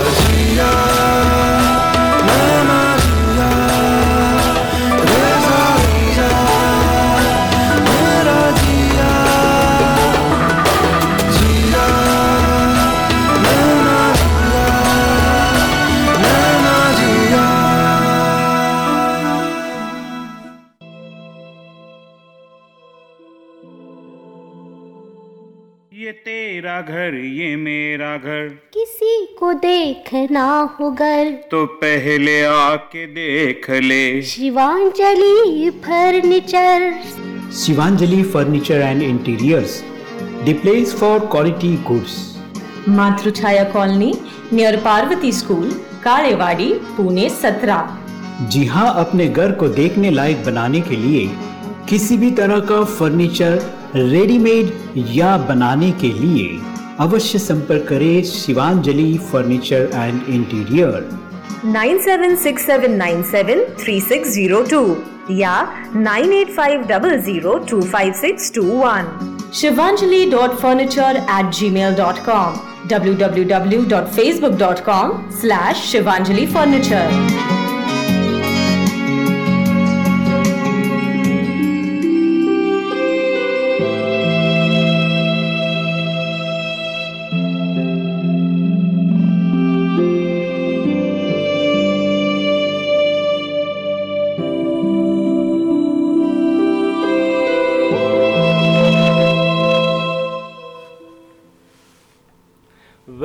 देखना हो घर। तो पहले आके देख ले। Shivanjali furniture. Shivanjali Furniture and Interiors, the place for quality goods. Matruchhaya colony near Parvati school Kalewadi Pune सत्रह। जी हाँ अपने घर को देखने लायक बनाने के लिए किसी भी तरह का फर्नीचर रेडीमेड या बनाने के लिए। अवश्य संपर्क करें Shivanjali furniture and interior nine seven six seven nine seven three six zero two या nine eight five double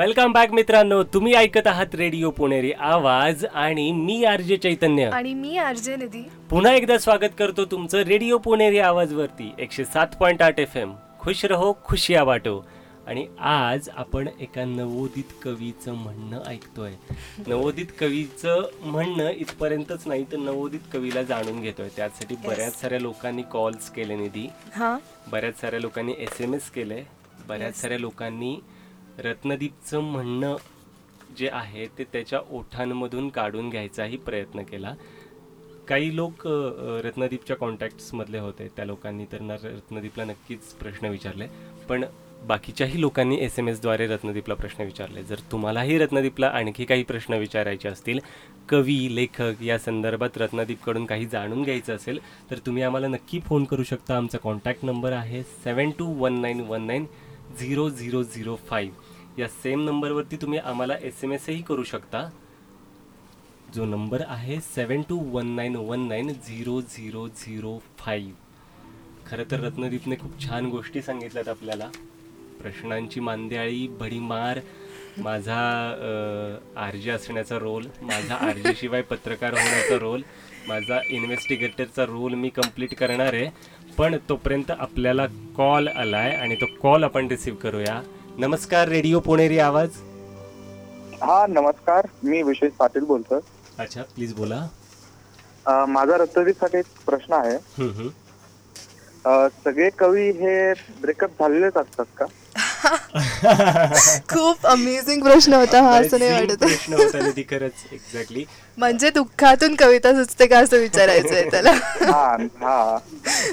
welcome back मित्रांनो. तुम्ही ऐकत आहात रेडिओ पुणेरी आवाज आणि मी आर जे चैतन्य. आणि मी आरजे निधी. पुन्हा एकदा स्वागत करतो तुमचं रेडिओ पुणेरी आवाजवरती एकशे सात पॉईंट आठ एफ एम खुश रहो खुशिया वाटो. आणि आज आपण एका नवोदित कवीचं म्हणणं ऐकतोय. नवोदित कवीचं म्हणणं इथपर्यंतच नाही तर नवोदित कवीला जाणून घेतोय. त्यासाठी बऱ्याच साऱ्या लोकांनी कॉल्स केले निधी. बऱ्याच साऱ्या लोकांनी एस एम एस केले. बऱ्याच साऱ्या लोकांनी रत्नदीपचं म्हणणं जे आहे ते त्याच्या ओठांमधून काढून घ्यायचाही प्रयत्न केला. काही लोक रत्नदीपच्या कॉन्टॅक्ट्समधले होते त्या लोकांनी तर रत्नदीपला नक्कीच प्रश्न विचारले. पण बाकीच्याही लोकांनी एस एम एसद्वारे रत्नदीपला प्रश्न विचारले. जर तुम्हालाही रत्नदीपला आणखी काही प्रश्न विचारायचे असतील कवी लेखक या संदर्भात रत्नदीपकडून काही जाणून घ्यायचं असेल तर तुम्ही आम्हाला नक्की फोन करू शकता. आमचा कॉन्टॅक्ट नंबर आहे seven two one nine one nine zero zero zero five या सेम नंबरवरती तुम्ही आम्हाला एस एम एसही करू शकता. जो नंबर आहे seven two one nine one nine zero zero zero five खरं तर रत्नदीपने खूप छान गोष्टी सांगितल्यात आपल्याला. प्रश्नांची मांदियाळी भडीमार माझा आरजे असण्याचा रोल माझा आरजे शिवाय पत्रकार होण्याचा रोल माझा इन्व्हेस्टिगेटरचा रोल मी कंप्लीट करणार आहे. पण तोपर्यंत आपल्याला कॉल आलाय आणि तो कॉल आपण रिसीव्ह करूया. नमस्कार रेडिओ पुणेरी आवाज. हा नमस्कार. मी विशेष पाटील बोलतोय. अच्छा प्लीज बोला. अ, माझा रत्नदीपसाठी एक प्रश्न आहे. हम्म, हम्म. अ, सगळे कवी हे ब्रेकअप झालेलेच असतात का? खूप अमेझिंग प्रश्न होता हा असं नाही वाटत. प्रश्न होता निधी खरंच एक्झॅक्टली म्हणजे दुःखातून कविता सुचते का असं विचारायचं आहे त्याला? हा हा.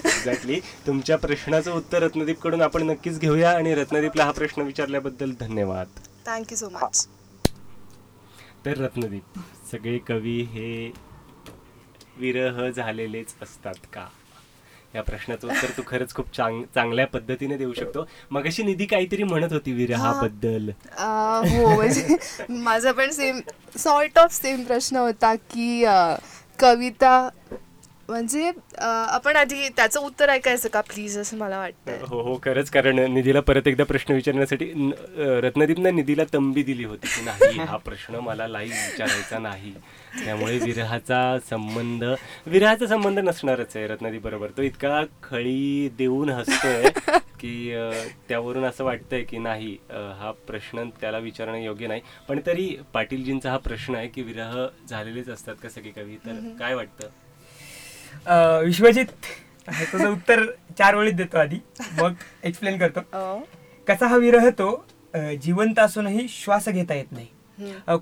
एक्झॅक्टली तुमच्या प्रश्नाचं उत्तर रत्नदीपकडून आपण नक्कीच घेऊया आणि रत्नदीपला हा प्रश्न विचारल्याबद्दल धन्यवाद. थँक्यू सो मच तर रत्नदीप सगळे कवी हे विरह झालेलेच असतात का? या प्रश्नाचं उत्तर तू खरंच खूप चांग चांगल्या पद्धतीने देऊ शकतो. मगाशी निधी काहीतरी म्हणत होती विरहाबद्दल हो. म्हणजे माझा पण सेम सॉर्ट ऑफ सेम प्रश्न होता की कविता म्हणजे आपण आधी त्याचं उत्तर ऐकायचं का? प्लीज असं मला वाटतंय. हो हो खरंच कारण निधीला परत एकदा प्रश्न विचारण्यासाठी रत्नदीपनं निधीला तंबी दिली होती की नाही हा प्रश्न मला लाईव्ह विचारायचा नाही. त्यामुळे विरहाचा संबंध विरहाचा संबंध नसणारच आहे रत्नदीप बरोबर तो इतका खळी देऊन हसतोय की त्यावरून असं वाटतंय की नाही हा प्रश्न त्याला विचारणं योग्य नाही. पण तरी पाटीलजींचा हा प्रश्न आहे की विरह झालेलेच असतात का सगळे कवी? तर काय वाटतं? विश्वजित तुझं उत्तर चार ओळीत देतो आधी. मग एक्सप्लेन करतो. अ, कसा हा विरह तो जिवंत असूनही श्वास घेता येत नाही.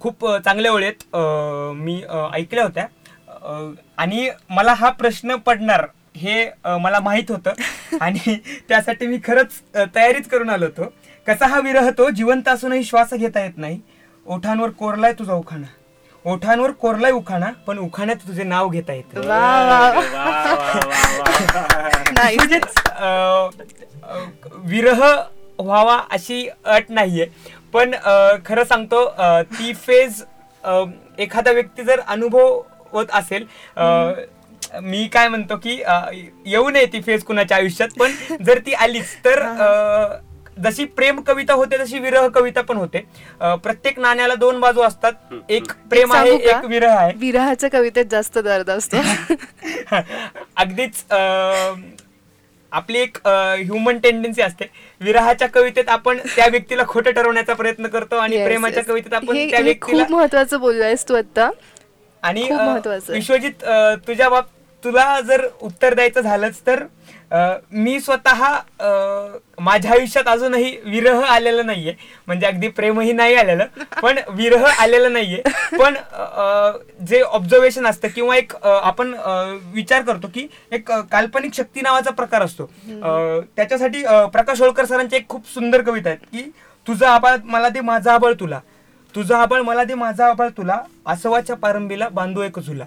खूप चांगल्या अं, मी ऐकल्या होत्या. आणि मला हा प्रश्न पडणार हे मला माहीत होतं. आणि त्यासाठी मी खरंच तयारीच करून आलो होतो. कसा हा विरह तो जिवंत असूनही श्वास घेता येत नाही. ओठांवर कोरलाय तुझा उखाणा. ओठांवर कोरलाय उखाणा पण उखाण्यात तुझे नाव घेता येत. म्हणजेच विरह व्हावा अशी अट नाहीये. पण खरं सांगतो ती फेज एखादा व्यक्ती जर अनुभवत असेल अं, मी काय म्हणतो की येऊ नये ती फेज कुणाच्या आयुष्यात पण जर ती आलीच तर अं, जशी प्रेम कविता होते तशी विरह कविता पण होते. प्रत्येक नाण्याला दोन बाजू असतात. एक प्रेम आहे? एक विरह आहे. विरहाच्या कवितेत जास्त दर्द असतो. अगदीच अं, आपली एक ह्युमन टेंडन्सी असते. विरहाच्या कवितेत आपण त्या व्यक्तीला खोटं ठरवण्याचा प्रयत्न करतो आणि प्रेमाच्या. कवितेत आपण त्या व्यक्तीला खूप महत्वाचं बोललायस तू आता आणि. विश्वजित तुझ्या बाब तुला जर उत्तर द्यायचं झालंच तर मी स्वतः माझ्या आयुष्यात अजूनही विरह आलेलं नाहीये. म्हणजे अगदी प्रेमही नाही आलेलं पण विरह आलेलं नाहीये. पण जे ऑब्झर्वेशन असतं किंवा एक आपण विचार करतो की एक काल्पनिक शक्ती नावाचा प्रकार असतो. त्याच्यासाठी प्रकाश होळकर सरांची एक खूप सुंदर कविता आहे की तुझं आबाळ मला दे माझा आबळ तुला. तुझा आबाळ मला दे माझा आबाळ तुला. आसवाच्या पारंबीला बांधू एक झुला.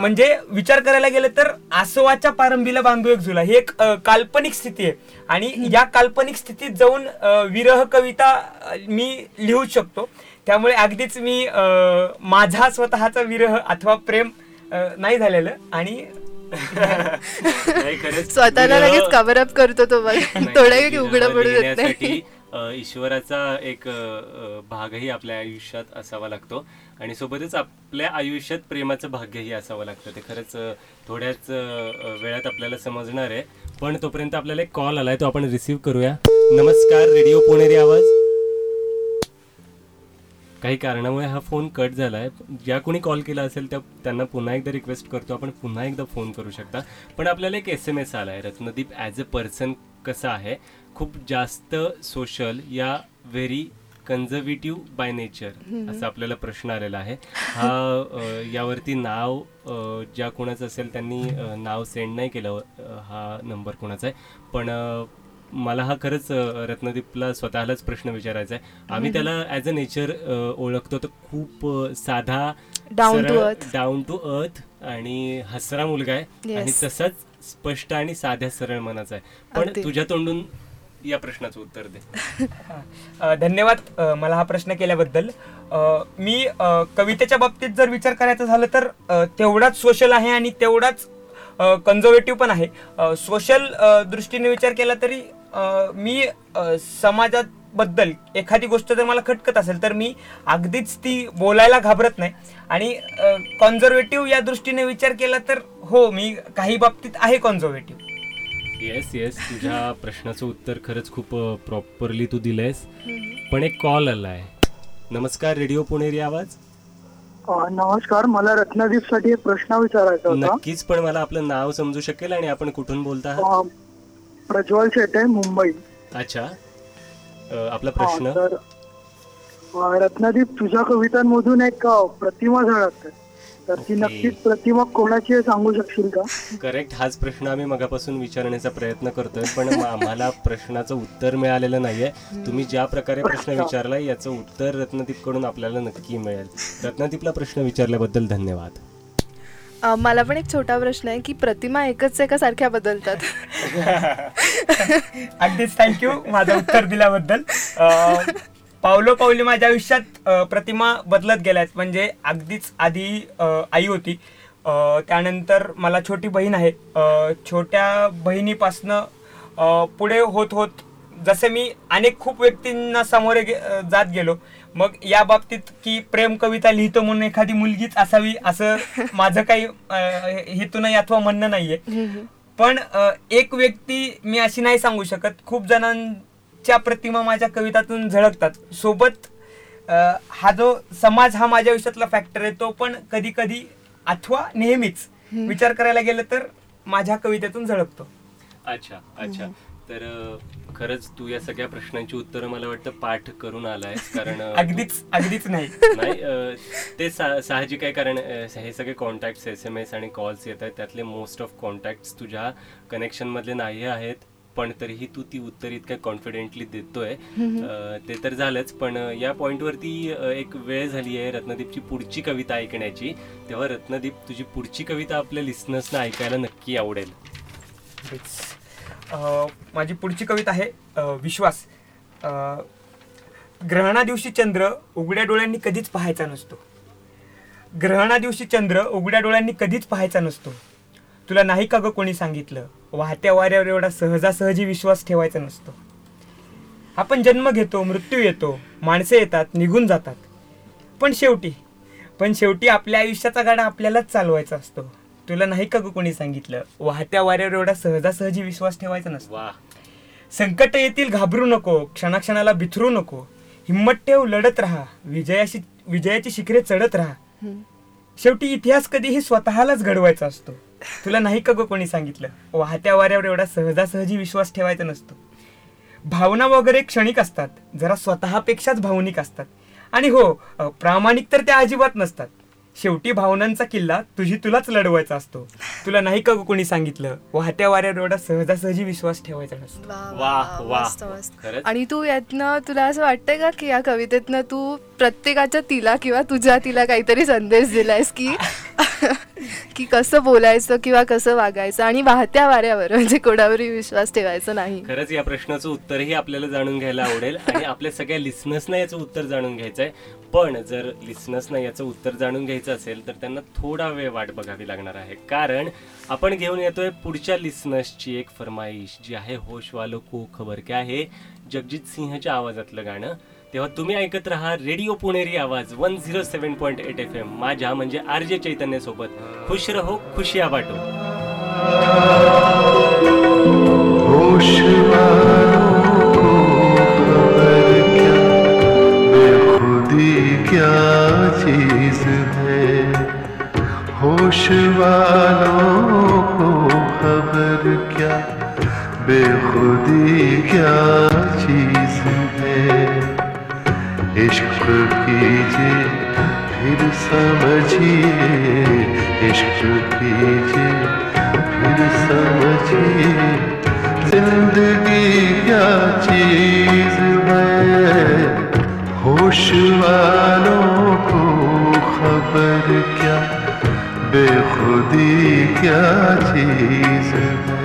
म्हणजे विचार करायला गेलं तर आसवाच्या पारंबीला बांधू एक झुला. ही एक काल्पनिक स्थिती आहे. आणि या काल्पनिक स्थितीत जाऊन विरह कविता मी लिहू शकतो. त्यामुळे अगदीच मी माझा स्वतःचा विरह अथवा प्रेम नाही झालेलं. आणि स्वतःला लगेच कव्हर अप करतो तो बघ. थोडं उघडं पडू देत नाही. ईश्वराचा एक भागही आपल्या आयुष्यात असावा लागतो. आणि सोबतच आपल्या आयुष्यात प्रेमाचं भाग्यही असावं लागतं. ते खरंच थोड्याच वेळात आपल्याला समजणार आहे. पण तोपर्यंत आपल्याला एक कॉल आलाय तो आपण रिसीव्ह करूया. नमस्कार रेडिओ पुणेरी आवाज. काही कारणामुळे हा फोन कट झालाय. ज्या कोणी कॉल केला असेल त्या त्यांना पुन्हा एकदा रिक्वेस्ट करतो. आपण पुन्हा एकदा फोन करू शकता. पण आपल्याला एक एस एम एस आला आहे रत्नदीप ॲज अ पर्सन कसा आहे? खूप जास्त सोशल या व्हेरी कन्झर्वेटिव्ह बाय नेचर. असा आपल्याला प्रश्न आलेला आहे हा यावरती नाव ज्या कोणाचं असेल त्यांनी नाव सेंड नाही केलं हा नंबर कोणाचा आहे पण मला हा खरंच रत्नदीपला स्वतःलाच प्रश्न विचारायचा आहे आम्ही. त्याला ॲज अ नेचर ओळखतो तर खूप साधा Down to earth. Down to earth आणि हसरा मुलगा आहे. आणि तसाच स्पष्ट आणि साध्या सरळ मनाचा आहे पण. तुझ्या तोंडून या प्रश्नाचं उत्तर दे. धन्यवाद मला हा प्रश्न केल्याबद्दल. मी कवितेच्या बाबतीत जर विचार करायचा झालं तर तेवढाच सोशल आहे आणि तेवढाच कन्झर्वेटिव्ह पण आहे. सोशल दृष्टीने विचार केला तरी मी समाजाबद्दल समाजात बद्दल एखादी गोष्ट जर मला खटकत असेल तर मी अगदीच ती बोलायला घाबरत नाही. आणि कॉन्झर्वेटिव्ह या दृष्टीने विचार केला तर हो मी काही बाबतीत आहे कॉन्झर्वेटिव्ह येस येस तुझ्या प्रश्नाचं उत्तर खरंच खूप प्रॉपरली तू दिलंयस. पण एक कॉल आलाय. नमस्कार रेडिओ पुणेरी आवाज. नमस्कार मला रत्नदीपसाठी एक प्रश्न विचारायचा होता. नक्कीच पण मला आपलं नाव समजू शकेल आणि आपण कुठून बोलता आहात? अ, प्रज्वल शेटे मुंबई. अच्छा. अ, आपला हा, प्रश्न? तर अ, रत्नदीप तुझ्या कवितांमधून एक अ, प्रतिमा झळकते. तर ती नक्कीच प्रतिमा कोणाची सांगू शकशील का? करेक्ट हाच प्रश्न आम्ही मगापासून विचारण्याचा प्रयत्न करतोय पण आम्हाला प्रश्नाचं उत्तर मिळालेलं नाहीये. तुम्ही ज्या प्रकारे प्रश्न विचारलाय याचं उत्तर रत्नदीपकडून आपल्याला नक्की मिळेल. रत्नदीपला प्रश्न विचारल्याबद्दल धन्यवाद. मला पण एक छोटा प्रश्न आहे की प्रतिमा एकच आहे का सारख्या बदलतात? अगदीच थँक्यू माझं उत्तर दिल्याबद्दल. पावलो पावली माझ्या आयुष्यात प्रतिमा बदलत गेल्यात. म्हणजे अगदीच आधी आई होती. त्यानंतर मला छोटी बहीण आहे. छोट्या बहिणीपासनं पुढे होत होत जसे मी अनेक खूप व्यक्तींना सामोरे गे- जात गेलो मग या बाबतीत की प्रेम कविता लिहितो म्हणून एखादी मुलगीच असावी असं माझं काही हेतू नाही अथवा म्हणणं नाहीये. पण एक व्यक्ती मी अशी नाही सांगू शकत. खूप जणांच्या प्रतिमा माझ्या कवितातून झळकतात. सोबत हा जो समाज हा माझ्या आयुष्यातला फॅक्टर आहे तो पण कधी कधी अथवा नेहमीच. विचार करायला गेलं तर माझ्या कवितेतून झळकतो. अच्छा अच्छा. तर खरंच तू या सगळ्या प्रश्नांची उत्तरं मला वाटतं पाठ करून आलाय कारण अगदीच अगदीच नाही. ते सा- साहजिक आहे कारण हे सगळे कॉन्टॅक्ट एस एम एस आणि कॉल्स येत आहेत. त्यातले मोस्ट ऑफ कॉन्टॅक्ट तुझ्या कनेक्शन मधले नाही आहेत. पण तरीही तू ती उत्तर इतक्या कॉन्फिडेंटली देतोय. ते तर झालंच पण या पॉइंटवरती अ, एक वेळ झाली आहे रत्नदीपची पुढची कविता ऐकण्याची. तेव्हा रत्नदीप तुझी पुढची कविता आपल्या लिस्नर्सना ऐकायला नक्की आवडेल. अ, माझी पुढची कविता आहे विश्वास. अ, ग्रहणा दिवशी चंद्र उघड्या डोळ्यांनी कधीच पाहायचा नसतो. ग्रहणा दिवशी चंद्र उघड्या डोळ्यांनी कधीच पाहायचा नसतो. तुला नाही का ग कोणी सांगितलं? वाहत्या वाऱ्यावर एवढा सहजासहजी विश्वास ठेवायचा नसतो. आपण जन्म घेतो मृत्यू येतो माणसे येतात निघून जातात. पण शेवटी पण शेवटी आपल्या आयुष्याचा गाडा आपल्यालाच चालवायचा असतो. तुला नाही का ग कोणी सांगितलं? वाहत्या वाऱ्यावर एवढा सहजासहजी विश्वास ठेवायचा नसतो. वा. संकट येतील घाबरू नको क्षणाक्षणाला बिथरू नको. हिम्मत ठेव लढत राहा. विजयाशी विजयाची शिखरे चढत राहा. शेवटी इतिहास कधीही स्वतःलाच घडवायचा असतो. तुला नाही का गो कोणी सांगितलं? वाहत्या वाऱ्यावर एवढा सहजासहजी विश्वास ठेवायचा नसतो. भावना वगैरे क्षणिक असतात. जरा स्वतःपेक्षाच भावनिक असतात. आणि हो प्रामाणिक तर त्या अजिबात नसतात. शेवटी भावनांचा किल्ला तुझी तुलाच लढवायचा असतो. तुला नाही का कोणी सांगितलं? वाहत्या वाऱ्यावर एवढा सहजासहजी विश्वास ठेवायचा नसतो. आणि तू यातनं तुला असं वाटतंय का की या कवितेतनं तू प्रत्येकाच्या तिला किंवा तुझ्या तिला काहीतरी संदेश दिलायस की की कसं बोलायचं किंवा कसं वागायचं आणि वाहत्या वाऱ्यावर म्हणजे कोणावरही विश्वास ठेवायचा नाही? खरंच या प्रश्नाचं उत्तरही आपल्याला जाणून घ्यायला आवडेल आणि आपल्या सगळ्या लिस्नर्सना याचं उत्तर जाणून घ्यायचं आहे पण जर लिसनर्सना याचं उत्तर जाणून घ्यायचं असेल तर त्यांना थोडा वेळ वाट बघावी लागणार आहे. कारण आपण घेऊन येतोय पुढच्या लिसनर्सची एक फरमाईश जी आहे होश वालो को खबर क्या आहे जगजित सिंहच्या आवाजातलं गाणं. तेव्हा तुम्ही ऐकत राहा Radio Puneri Awaaz one zero seven point eight F M माझ्या म्हणजे आर जे चैतन्य सोबत. खुश रहो खुशिया वाटो क्या चीज़ है? होश वालों को खबर क्या? बेखुदी क्या चीज़ है? इश्क कीजिए, फिर समझिए। इश्क कीजिए, फिर समझिए। ज़िंदगी क्या चीज़ होश वालों को खबर क्या? बेखुदी क्या चीज है?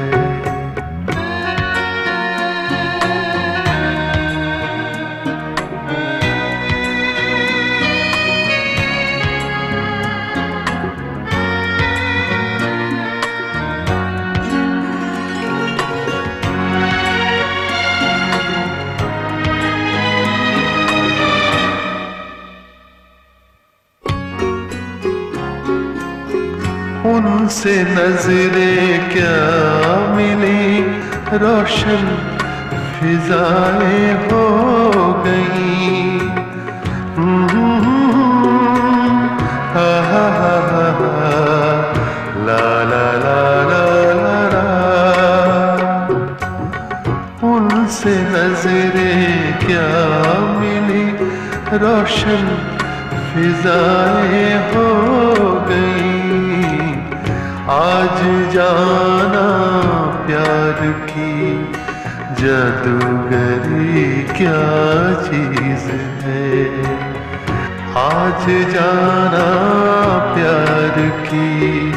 उनसे नजरें क्या मिली? रोशन फिजाएं हो गई। हा हा हा हा ला ला ला ला ला ला। उनसे नजरें क्या मिली? रोशन फिजाएं हो गई आज जाना प्यार की जादूगरी क्या चीज़ है? आज जाना प्यार की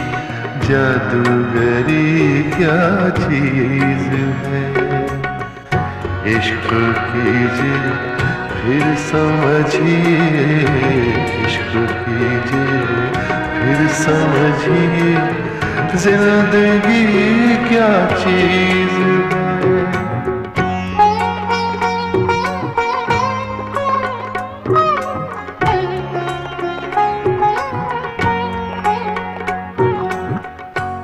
जादूगरी क्या चीज़ है? इश्क कीजिए, फिर समझिए। इश्क कीजिए, फिर समझिए। जिंदगी क्या चीज?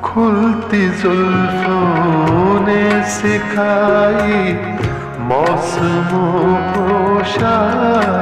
खुलती जुल्फों ने सिखाई मौसमों को शायरी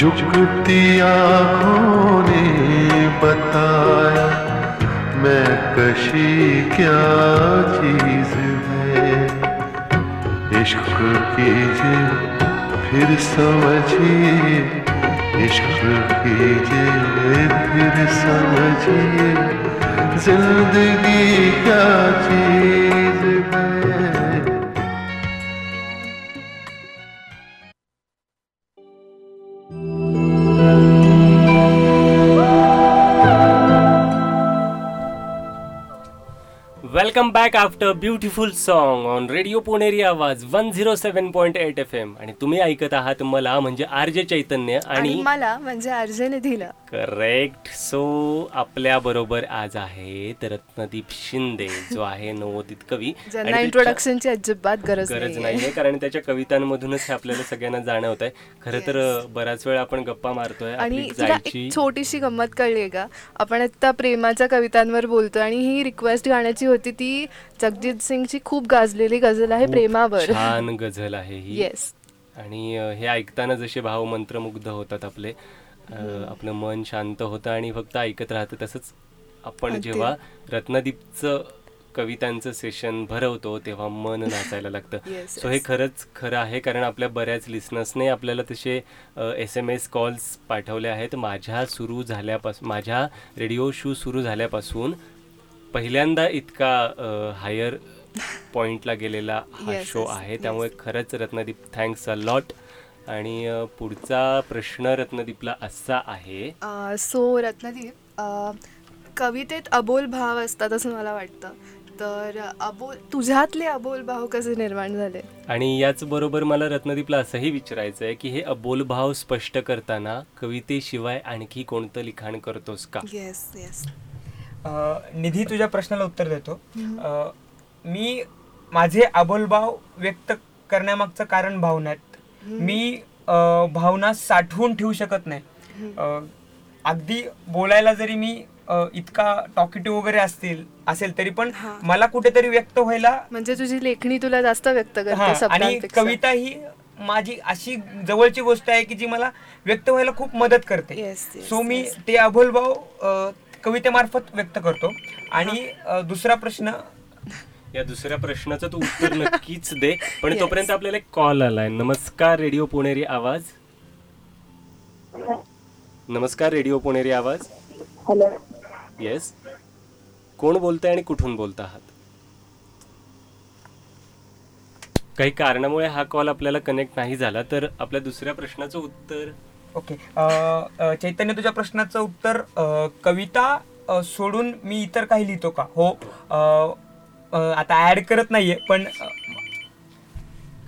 झुकती आँखों ने बताया, मैं कशी क्या चीज़ है? इश्क कीजिए, फिर समझिए। इश्क कीजिए, फिर समझिए। ज़िंदगी क्या चीज़ after beautiful song on Radio Puneri Awaaz one zero seven point eight F M आणि तुम्ही ऐकत आहात मला म्हणजे आर जे चैतन्य आणि मला म्हणजे अर्जय निधीला करेक्ट सो आपल्या बरोबर आज आहेत रत्नदीप शिंदे जो आहे नवोदित कवी. ज्यांना त्याच्या- इंट्रोडक्शनची अजिबात गरज गरज नाहीये. कारण त्याच्या कवितांमधूनच हे आपल्याला सगळ्यांना जाणवत आहे खरं तर बराच वेळ आपण गप्पा मारतोय आणि जायची. छोटीशी गंमत कळली का? आपण आता प्रेमाच्या कवितांवर बोलतोय आणि ही रिक्वेस्ट गाण्याची होती ती जगजित सिंगची खूप गाजलेली गझल आहे प्रेमावर. छान गझल आहे ही. येस आणि हे ऐकताना जसे भाव मंत्रमुग्ध होतात आपले आपलं मन शांत होतं आणि फक्त ऐकत राहतं तसंच आपण. जेव्हा रत्नदीपचं कवितांचं सेशन भरवतो तेव्हा मन नाचायला लागतं सो हे. खरंच खरं आहे कारण आपल्या बऱ्याच लिस्नर्सने आपल्याला तसे एस एम एस कॉल्स पाठवले आहेत माझ्या सुरू झाल्यापासून माझ्या रेडिओ शो सुरू झाल्यापासून पहिल्यांदा इतका हायर पॉइंटला गेलेला हा शो आहे. त्यामुळे खरंच रत्नदीप थँक्स अ लॉट आणि पुढचा प्रश्न रत्नदीपला असा आहे. सो रत्नदीप कवितेत अबोल भाव असतात असं मला वाटतं. तर अबोल तुझ्यातले अबोल भाव कसे निर्माण झाले? आणि याच बरोबर मला रत्नदीपला असंही विचारायचं आहे की हे अबोलभाव स्पष्ट करताना कवितेशिवाय आणखी कोणतं लिखाण करतोस का? येस येस निधी तुझ्या प्रश्नाला उत्तर देतो. मी माझे अबोलभाव व्यक्त करण्यामागचं कारण भावना मी भावना साठवून ठेवू शकत नाही. अगदी बोलायला जरी मी इतका टॉकेटिव्ह वगैरे असतील असेल तरी पण मला कुठेतरी व्यक्त व्हायला म्हणजे तुझी लेखणी तुला जास्त व्यक्त करते आणि. कविता ही माझी अशी जवळची गोष्ट आहे की जी मला व्यक्त व्हायला खूप मदत करते. सो मी. ते अभोलभाव कवितेमार्फत व्यक्त करतो. आणि दुसरा प्रश्न या दुसऱ्या प्रश्नाचं तू उत्तर नक्कीच दे. पण Yes. तोपर्यंत आपल्याला एक कॉल आलाय. नमस्कार रेडिओ पुणेरी आवाज. नमस्कार रेडिओ पुणेरी आवाज. हॅलो येस कोण बोलतंय आणि कुठून बोलत आहात? काही कारणामुळे हा कॉल आपल्याला कनेक्ट नाही झाला तर आपल्या दुसऱ्या प्रश्नाचं उत्तर. ओके चैतन्य तुझ्या प्रश्नाचं उत्तर अ, कविता सोडून मी इतर काही लिहितो का? हो. आता ऍड करत नाहीये पण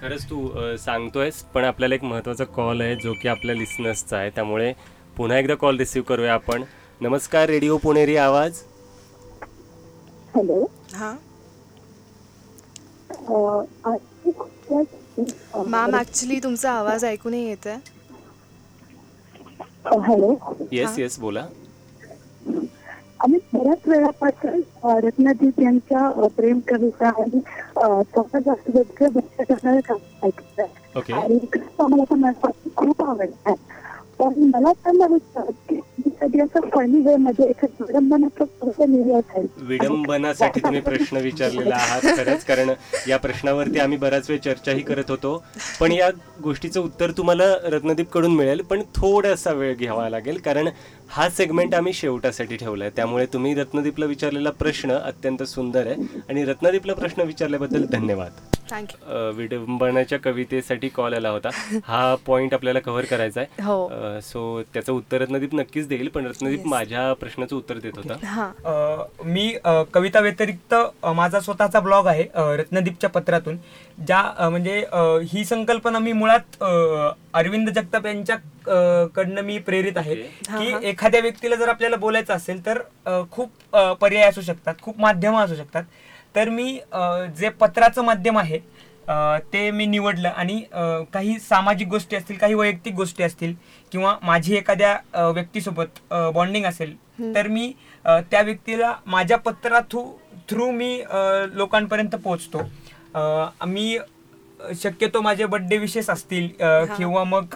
खरंच तू सांगतोयस पण आपल्याला एक महत्त्वाचा कॉल आहे जो की आपल्या लिस्नर्सचा आहे. त्यामुळे पुन्हा एकदा कॉल रिसीव्ह करूया आपण. नमस्कार रेडिओ पुणेरी आवाज. हॅलो. हा. मॅम ऍक्च्युली तुमचा आवाज ऐकू नाही येत आहे हॅलो. येस येस बोला. आम्ही बऱ्याच वेळापासून अ, रत्नदीप यांच्या प्रेम कविता आणि स्वतः जास्त व्यक्त करणारे काम ऐकतोय ओके. आणि आम्हाला पण खूप आवडतात पण मला त्यांना विचार की कधी असं फनी वे मध्ये एखाद विडंबनाचं कसं लिहिलं असेल विडंबनासाठी तुम्ही प्रश्न विचारलेला आहात खरंच कारण या प्रश्नावरती आम्ही बराच वेळ चर्चाही करत होतो. पण या गोष्टीचं उत्तर तुम्हाला रत्नदीपकडून मिळेल पण थोडासा वेळ घ्यावा लागेल कारण हा सेगमेंट आम्ही शेवटासाठी ठेवलाय. त्यामुळे तुम्ही रत्नदीपला विचारलेला प्रश्न अत्यंत सुंदर आहे. आणि रत्नदीपला प्रश्न विचारल्याबद्दल धन्यवाद. विडंबनाच्या कवितेसाठी कॉल आला होता. हा पॉइंट आपल्याला कव्हर करायचा आहे. हो. सो त्याचं उत्तर रत्नदीप नक्कीच देईल. पण रत्नदीप माझ्या प्रश्नाचं उत्तर देत होता. हा. मी कविता व्यतिरिक्त माझा स्वतःचा ब्लॉग आहे रत्नदीपच्या पत्रातून ज्या म्हणजे ही संकल्पना मी मुळात अरविंद जगताप यांच्या कडनं मी प्रेरित आहे. की एखाद्या व्यक्तीला जर आपल्याला बोलायचं असेल तर खूप पर्याय असू शकतात खूप माध्यमं असू शकतात. तर मी जे पत्राचं माध्यम आहे ते मी निवडलं आणि काही सामाजिक गोष्टी असतील काही वैयक्तिक गोष्टी असतील किंवा माझी एखाद्या व्यक्तीसोबत बॉन्डिंग असेल तर मी त्या व्यक्तीला माझ्या पत्रा थ्रू थ्रू मी लोकांपर्यंत पोहोचतो. मी शक्यतो माझे बड्डे विशेष असतील किंवा मग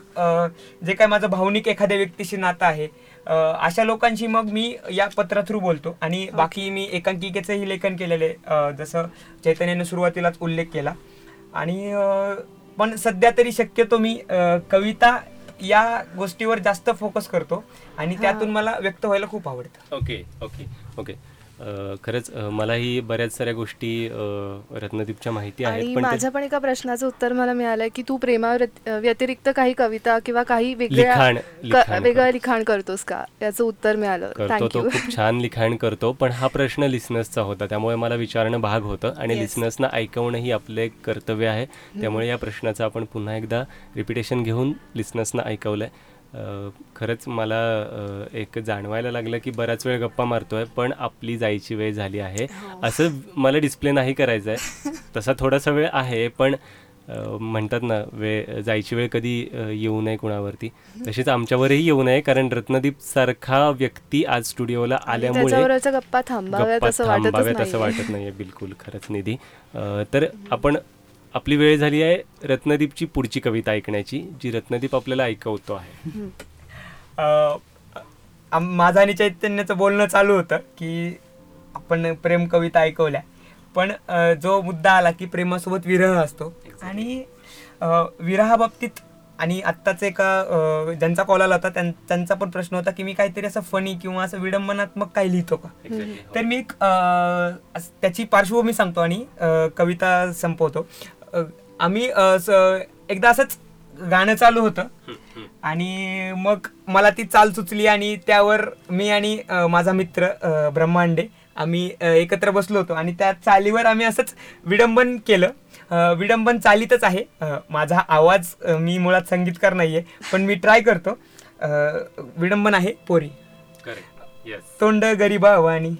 जे काय माझं भावनिक एखाद्या व्यक्तीशी नातं आहे अशा लोकांशी मग मी या पत्रा थ्रू बोलतो. आणि बाकी मी एकांकिकेचंही लेखन केलेलं जसं चैतन्याने सुरुवातीलाच उल्लेख केला. आणि पण सध्या तरी शक्यतो मी कविता या गोष्टीवर जास्त फोकस करतो आणि त्यातून मला व्यक्त व्हायला खूप आवडतं. ओके ओके ओके खरंच मलाही बऱ्याच साऱ्या गोष्टी रत्नदीपच्या माहिती आहेत माझ्या पण एका प्रश्नाचं उत्तर मला मिळालंय की तू व्यत- व्यतिरिक्त काही कविता किंवा काही वेगळ्या लिखाण- वेगळं करतोस का? याचं उत्तर मिळालं. करतो तो खूप छान लिखाण करतो पण हा प्रश्न लिसनर्सचा होता त्यामुळे मला विचारणं भाग होतं आणि. लिसनर्सना ऐकवणंही आपलं एक कर्तव्य आहे. त्यामुळे या प्रश्नाचं आपण पुन्हा एकदा रिपिटेशन घेऊन लिसनर्सना ऐकवलंय. खरंच मला एक जाणवायला लागलं की बराच वेळ गप्पा मारतोय पण आपली जायची वेळ झाली आहे. असं मला डिस्प्ले नाही करायचं आहे तसा थोडासा वेळ आहे पण म्हणतात ना वेळ जायची वेळ कधी येऊ नये कुणावरती. तशीच आमच्यावरही येऊ नये कारण रत्नदीप सारखा व्यक्ती आज स्टुडिओला आल्यामुळे गप्पा थांबाव्यात असं. वाटत नाहीये बिलकुल खरंच निधी. तर आपण आपली वेळ झाली आहे रत्नदीपची पुढची कविता ऐकण्याची जी रत्नदीप आपल्याला ऐकवतो आहे. माझं आणि चैतन्याचं बोलणं चालू होतं की आपण प्रेम कविता ऐकवल्या. पण जो मुद्दा आला की प्रेमासोबत विरह असतो. आणि विरहाबाबतीत आणि आत्ताच एका ज्यांचा कॉल आला होता त्यां- त्यांचा पण प्रश्न होता की मी काहीतरी असं फनी किंवा असं विडंबनात्मक काही लिहितो का? तर मी त्याची पार्श्वभूमी सांगतो आणि कविता संपवतो. आम्ही एकदा असंच गाणं चालू होतं. आणि मग मला ती चाल सुचली आणि त्यावर मी आणि माझा मित्र ब्रह्मांडे आम्ही एकत्र बसलो होतो. आणि त्या चालीवर आम्ही असंच विडंबन केलं. विडंबन चालीतच आहे. माझा आवाज मी मुळात संगीतकार नाहीये पण मी ट्राय करतो. विडंबन आहे पोरी. तोंड गरीबावानी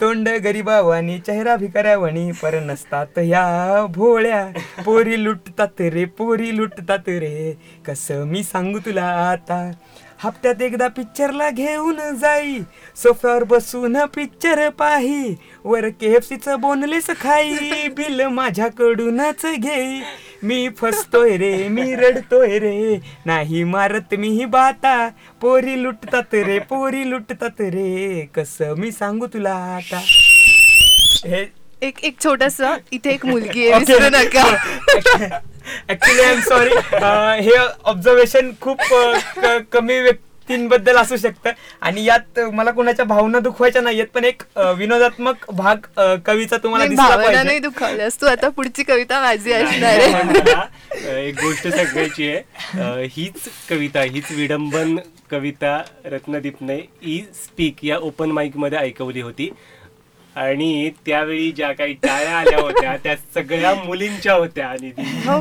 तोंड गरीबावानी चेहरा भिकाऱ्यावानी पर नसतात या भोळ्या. पोरी लुटतात रे पोरी लुटतात रे. कसं मी सांगू तुला आता? हप्त्यात एकदा पिक्चरला घेऊन जाई. सोफ्यावर बसून पिक्चर पाही. वर केएफसीचं बोनलेस खाई. बिल माझ्याकडूनच घेई मी फसतोय रे मी रडतोय रे. नाही मारत मी ही बाता. पोरी लुटतात रे पोरी लुटतात रे. कसं मी सांगू तुला आता? हे एक एक छोटस इथे एक मुलगी आहे विसरू नका. ऍक्च्युली आय एम सॉरी हे ऑब्झर्वेशन खूप क- कमी व्यक्तींबद्दल असू शकतं. आणि यात मला कोणाच्या भावना दुखवायच्या नाहीयेत पण एक अ, विनोदात्मक भाग कवीचा तुम्हाला नाही, दिसला भावना नाही दुखावल्यास तू आता पुढची कविता माझी असणार आहे. एक गोष्ट सांगायची आहे. हीच कविता हीच विडंबन कविता रत्नदीपने ई स्पीक या ओपन माईकमध्ये ऐकवली होती. आणि त्यावेळी ज्या काही टाळ्या आल्या होत्या त्या सगळ्या मुलींच्या होत्या आणि हो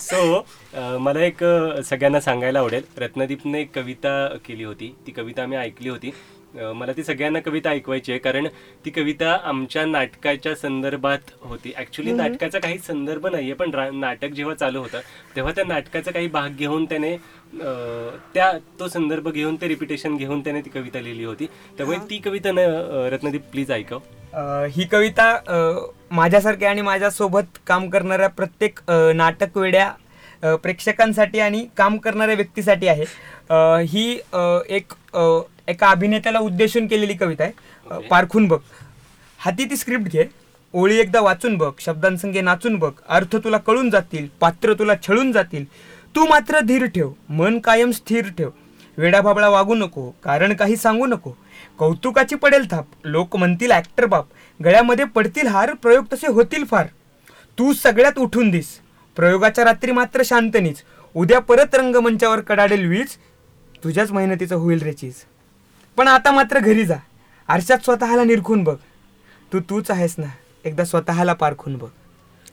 सो मला एक सगळ्यांना सांगायला आवडेल. रत्नदीपने एक कविता केली होती. ती कविता मी ऐकली होती. मला ती सगळ्यांना कविता ऐकवायची आहे कारण ती कविता आमच्या नाटकाच्या संदर्भात होती. ऍक्च्युली. नाटकाचा काही संदर्भ नाहीये पण नाटक जेव्हा चालू होतं तेव्हा त्या नाटकाचा काही भाग घेऊन त्याने त्या तो संदर्भ घेऊन ते रिपिटेशन घेऊन त्याने ती कविता लिहिली होती. त्यामुळे ती कविता न रत्नदीप प्लीज ऐकव. ही कविता माझ्यासारख्या आणि माझ्यासोबत काम करणाऱ्या प्रत्येक नाटक वेड्या प्रेक्षकांसाठी आणि काम करणाऱ्या व्यक्तीसाठी आहे. ही एक एका अभिनेत्याला उद्देशून केलेली कविता आहे. पारखून बघ. हाती ती स्क्रिप्ट घे. ओळी एकदा वाचून बघ. शब्दांसंगे नाचून बघ. अर्थ तुला कळून जातील. पात्र तुला छळून जातील. तू मात्र धीर ठेव मन कायम स्थिर ठेव. वेडाभाबळा वागू नको कारण काही सांगू नको. कौतुकाची पडेल थाप लोक म्हणतील ॲक्टर बाप. गळ्यामध्ये पडतील हार प्रयोग तसे होतील फार. तू सगळ्यात उठून दिस. प्रयोगाच्या रात्री मात्र शांतनीच उद्या परत रंगमंचावर कडाडेल वीज. तुझ्याच मेहनतीचं होईल रे चीज. पण आता मात्र घरी जा. आरशात स्वतःला निरखून बघ. तू तूच आहेस ना एकदा स्वतःला पारखून बघ.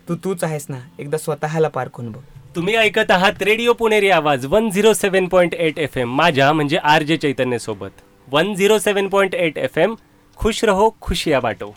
तू तूच आहेस ना एकदा स्वतःला पारखून बघ. तुम्ही ऐकत आहात Radio Puneri Awaaz one zero seven point eight F M. माझ्या म्हणजे R J चैतन्यसोबत one zero seven point eight F M. खुश रहो खुशिया बाटो.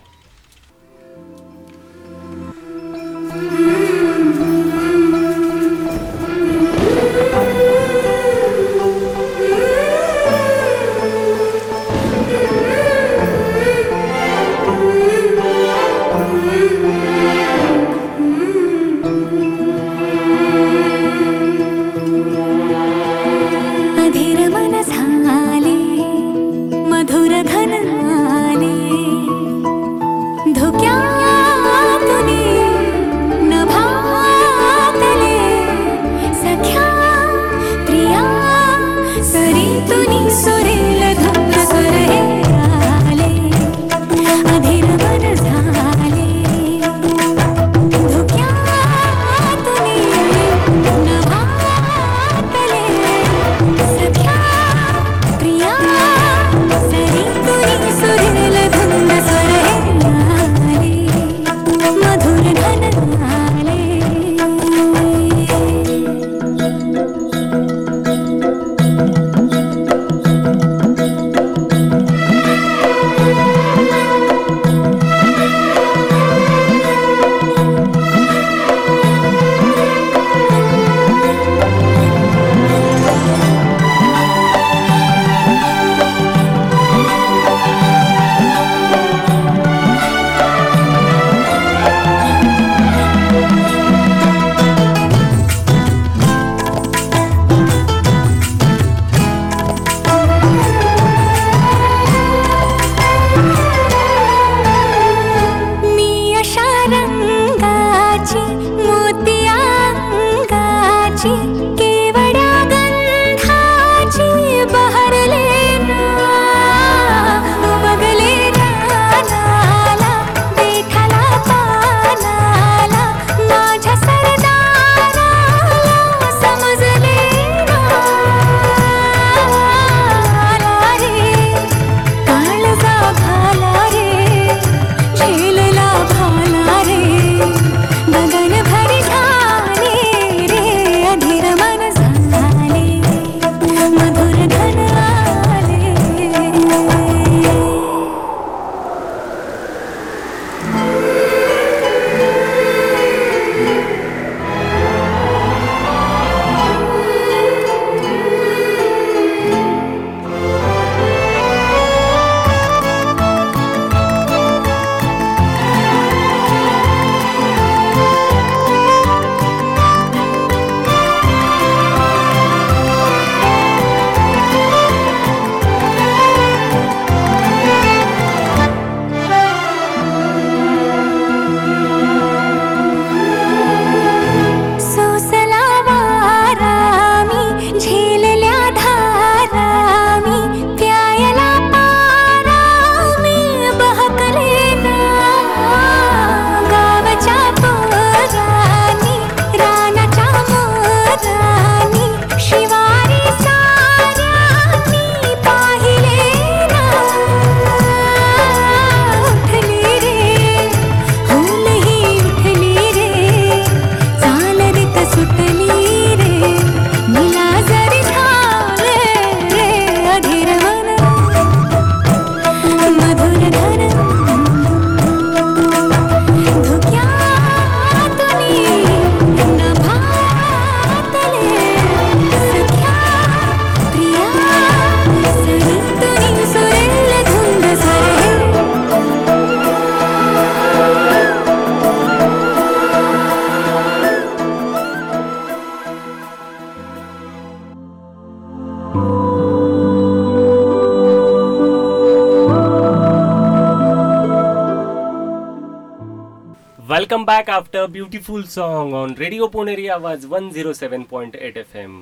Welcome back after beautiful song on Radio Puneri Awaaz one zero seven point eight F M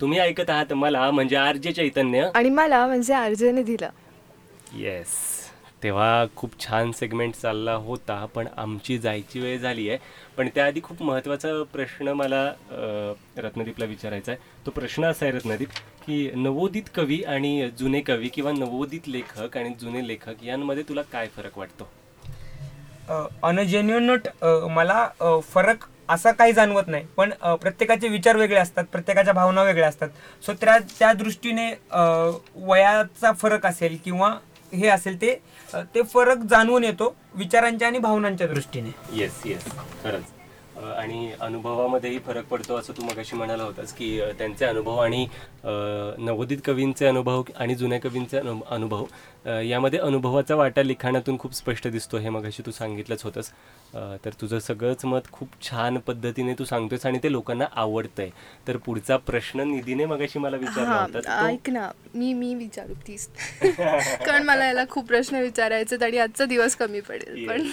तुम्ही ऐकत आहात मला म्हणजे आर जे चैतन्य. आणि मला म्हणजे अर्जयने दिलं. येस तेव्हा खूप छान सेगमेंट चालला होता पण आमची जायची वेळ झाली आहे. पण त्याआधी खूप महत्त्वाचा प्रश्न मला अ, रत्नदीपला विचारायचा आहे. तो प्रश्न असा आहे रत्नदीप की नवोदित कवी आणि जुने कवी किंवा नवोदित लेखक आणि जुने लेखक यांमध्ये तुला काय फरक वाटतो? ऑन अ जेन्युअन नोट मला फरक असा काही जाणवत नाही. पण प्रत्येकाचे विचार वेगळे असतात प्रत्येकाच्या भावना वेगळ्या असतात. सो त्या त्या दृष्टीने वयाचा फरक असेल किंवा हे असेल ते ते फरक जाणवून येतो विचारांच्या आणि भावनांच्या दृष्टीने. येस येस खरंच. आणि अनुभवामध्येही फरक पडतो असं तू मगाशी म्हणाला होतास की त्यांचे अनुभव आणि नवोदित कवींचे अनुभव आणि जुन्या कवींचे अनु अनुभव यामध्ये अनुभवाचा वाटा लिखाणातून खूप स्पष्ट दिसतो हे मगाशी तू सांगितलंच होतंस. तर तुझं सगळंच मत खूप छान पद्धतीने तू सांगतोयस आणि ते लोकांना आवडतंय. तर पुढचा प्रश्न निधीने मगाशी मला विचारला होता ऐक ना मी मी विचारू प्लीज कारण मला याला खूप प्रश्न विचारायचे आणि आजचा दिवस कमी पडेल पण.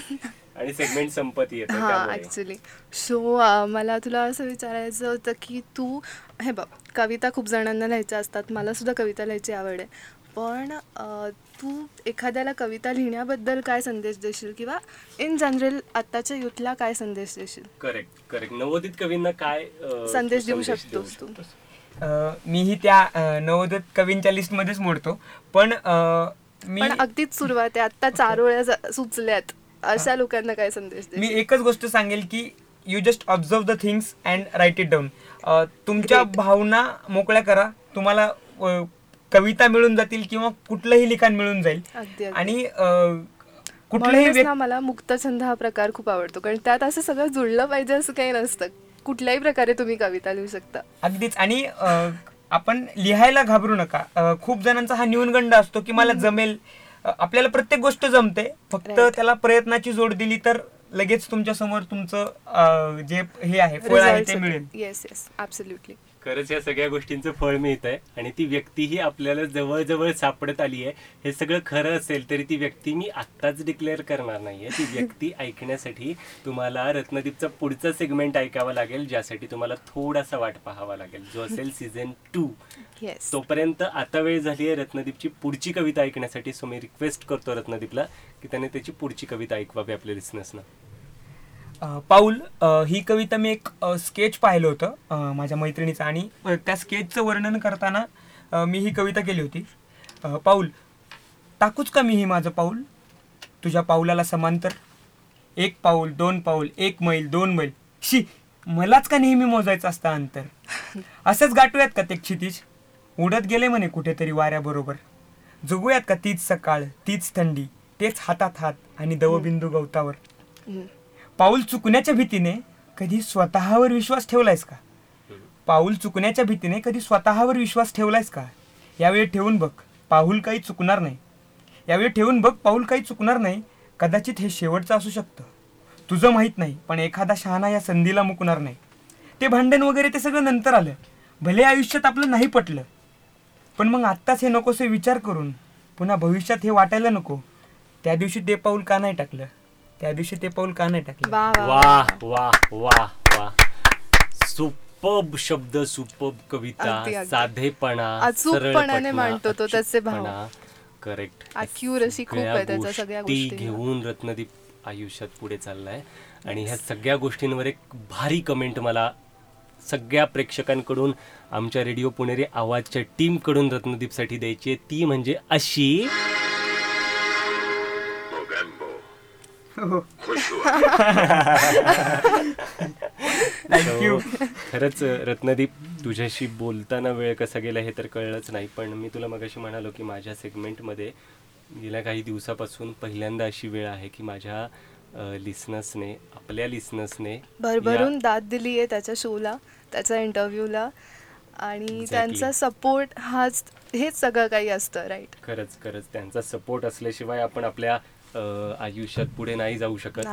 आणि सेगमेंट संपत येत हा ऍक्च्युली सो मला तुला असं विचारायचं होतं की तू हे बघ कविता खूप जणांना लिहायच्या असतात. मला सुद्धा कविता लिहायची आवड आहे. पण तू एखाद्याला कविता लिहिण्याबद्दल काय संदेश देशील? किंवा इन जनरल आत्ताच्या युथला काय संदेश देशील? करेक्ट करेक्ट नवोदित कवींना काय संदेश देऊ शकतोस तू? मीही त्या नवोदित कवींच्या लिस्टमध्येच मोडतो. पण मी पण अगदीच सुरुवात आहे. आत्ता चार वेळा ज- सुचल्यात. अशा लोकांना काय संदेश मी एकच गोष्ट सांगेल की you just observe the things and write it down तुमच्या. भावना मोकळ्या करा. तुम्हाला कविता मिळून जातील किंवा कुठलंही लिखाण मिळून जाईल. आणि कुठलंही मला मुक्तछंद हा प्रकार खूप आवडतो. कारण त्यात असं सगळं जुळलं पाहिजे असं काही नसतं. कुठल्याही प्रकारे तुम्ही कविता लिहू शकता. अगदीच. आणि आपण लिहायला घाबरू नका. खूप जणांचा हा न्यूनगंड असतो की मला जमेल. आपल्याला प्रत्येक गोष्ट जमते. फक्त. त्याला प्रयत्नाची जोड दिली तर लगेच तुमच्यासमोर तुमचं जे हे आहे फळ आहे ते मिळेल. येस येस ऍब्सोल्युटली खरंच या सगळ्या गोष्टींचं फळ मिळत आहे आणि ती व्यक्तीही आपल्याला जवळजवळ सापडत आली आहे. हे सगळं खरं असेल तरी ती व्यक्ती मी आत्ताच डिक्लेअर करणार नाहीये. ती व्यक्ती ऐकण्यासाठी तुम्हाला रत्नदीपचा पुढचा सेगमेंट ऐकावा लागेल ज्यासाठी तुम्हाला थोडासा वाट पाहावा लागेल. जो असेल सीझन टू येस तोपर्यंत आता वेळ झाली आहे रत्नदीपची पुढची कविता ऐकण्यासाठी सो मी रिक्वेस्ट करतो रत्नदीपला की त्याने त्याची पुढची कविता ऐकवावी आपल्या लिस्नर्सना पाऊल ही कविता मी एक स्केच पाहिलं होतं माझ्या मैत्रिणीचं. आणि त्या स्केचचं वर्णन करताना मी ही कविता केली होती. पाऊल टाकूच का मी ही माझं पाऊल? तुझ्या पाऊलाला समांतर. एक पाऊल दोन पाऊल एक मैल दोन मैल. शी मलाच का नेहमी मोजायचं असतं अंतर? असंच गाठूयात का ते क्षितिज? उडत गेले म्हणे कुठेतरी वाऱ्याबरोबर. जगूयात का तीच सकाळ तीच थंडी तेच हातात हात आणि दवबिंदू गवतावर? पाऊल चुकण्याच्या भीतीने कधी स्वतःवर विश्वास ठेवलायस का? पाऊल चुकण्याच्या भीतीने कधी स्वतःवर विश्वास ठेवलायस का? यावेळी ठेवून बघ पाऊल काही चुकणार नाही. यावेळी ठेवून बघ पाऊल काही चुकणार नाही. कदाचित हे शेवटचं असू शकतं. तुझं माहीत नाही पण एखादा शहाणा या संधीला मुकणार नाही. ते भांडण वगैरे ते सगळं नंतर आलं. भले आयुष्यात आपलं नाही पटलं पण मग आत्ताच हे नकोसे विचार करून पुन्हा भविष्यात हे वाटायला नको. त्या दिवशी ते पाऊल का नाही टाकलं? त्या दिवशी ते पाऊल का नाही टाकलं? वा वा वा वा. सुपब शब्द सुपब कविता. साधेपणा अचूकपणाने मांडतो तो त्याचे भाव. करेक्ट Accuracy खूप आहे त्याच्या सगळ्या गोष्टी. घेऊन रत्नदीप आयुष्यात पुढे चाललाय. आणि ह्या सगळ्या गोष्टींवर एक भारी कमेंट मला सगळ्या प्रेक्षकांकडून आमच्या रेडिओ पुणेरी आवाजच्या टीमकडून रत्नदीपसाठी द्यायची आहे. ती म्हणजे अशी थँक्यू So, खरंच रत्नदीप तुझ्याशी बोलताना वेळ कसा गेला हे तर कळलंच नाही पण मी तुला मगाशी म्हणालो की माझ्या सेगमेंटमध्ये गेल्या काही दिवसापासून पहिल्यांदा अशी वेळ आहे की माझ्या लिसनर्सने आपल्या लिसनर्सने भरभरून दाद दिली आहे त्याच्या शोला त्याच्या इंटरव्ह्यूला आणि. त्यांचा सपोर्ट हाच हेच सगळं काही असतं राईट खरंच खरंच. त्यांचा सपोर्ट असल्याशिवाय आपण आपल्या आयुष्यात पुढे नाही जाऊ शकत.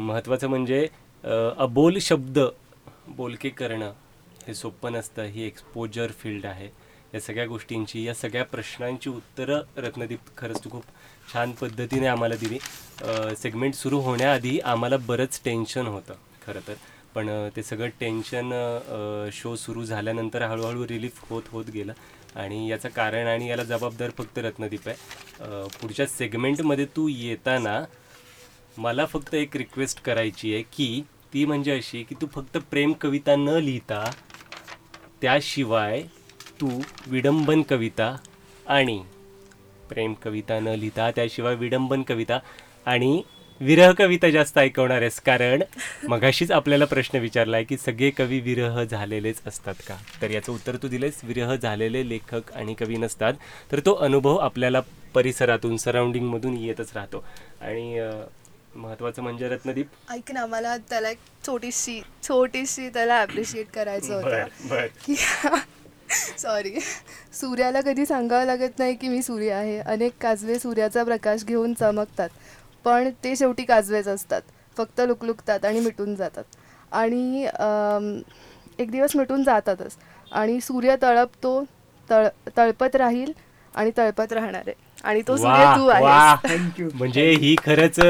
महत्त्वाचं म्हणजे अबोल शब्द बोलके करणं हे सोपं नसतं. ही एक्सपोजर फील्ड आहे. या सगळ्या गोष्टींची या सगळ्या प्रश्नांची उत्तरं रत्नदीप खरंच तू खूप छान पद्धतीने आम्हाला दिली. सेगमेंट सुरू होण्याआधी आम्हाला बरंच टेन्शन होतं खरं तर. पण ते सगळं टेन्शन शो सुरू झाल्यानंतर हळूहळू रिलीफ होत होत गेलं. आणि याचं कारण आणि याला जबाबदार फक्त रत्नदीप आहे. पुढच्या सेगमेंटमध्ये तू येताना मला फक्त एक रिक्वेस्ट करायची आहे की ती म्हणजे अशी की तू फक्त प्रेम कविता न लिहिता त्याशिवाय तू विडंबन कविता आणि प्रेम कविता न लिहिता त्याशिवाय विडंबन कविता आणि विरह कविता जास्त ऐकवणार आहेस. कारण मगाशीच आपल्याला प्रश्न विचारला आहे की सगळे कवी विरह झालेलेच असतात का? तर याचं उत्तर तू दिलेस विरह झालेले लेखक आणि कवी नसतात तर तो अनुभव आपल्याला परिसरातून सराउंडिंगमधून येतच राहतो. आणि अं, महत्त्वाचं म्हणजे रत्नदीप? ऐक ना मला त्याला एक छोटीशी छोटीशी त्याला ॲप्रिशिएट करायचं होतं. की सॉरी सूर्याला कधी सांगावं लागत नाही की मी सूर्य आहे. अनेक काजवे सूर्याचा प्रकाश घेऊन चमकतात. पण ते शेवटी काजवेच असतात. फक्त लुकलुकतात आणि मिटून जातात. आणि एक दिवस मिटून जातातच. आणि सूर्य तळपतो तळ तळपत राहील आणि तळपत राहणार आहे. आणि तो सूर्य तू वा. आहेस म्हणजे ही खरंच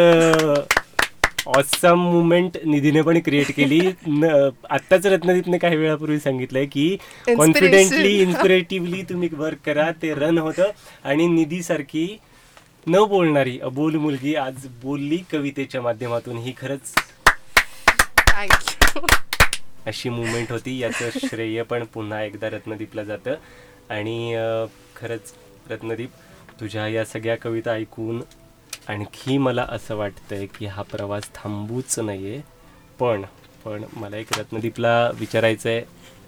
ऑसम मुवमेंट निधीने पण क्रिएट केली. आत्ताच रत्नदीपने काही वेळापूर्वी सांगितलंय की कॉन्फिडेंटली इन्स्पिरेटिव्हली तुम्ही वर्क करा ते रन होतं. आणि निधी सारखी न बोलणारी अबोल मुलगी आज बोलली कवितेच्या माध्यमातून. ही खरंच अशी मुवमेंट होती. याचं श्रेय पण पुन्हा एकदा रत्नदीपला जातं. आणि खरंच रत्नदीप तुझ्या या सगळ्या कविता ऐकून आणखी मला असं वाटतंय की हा प्रवास थांबूच नाहीये. पण पण मला एक रत्नदीपला विचारायचं आहे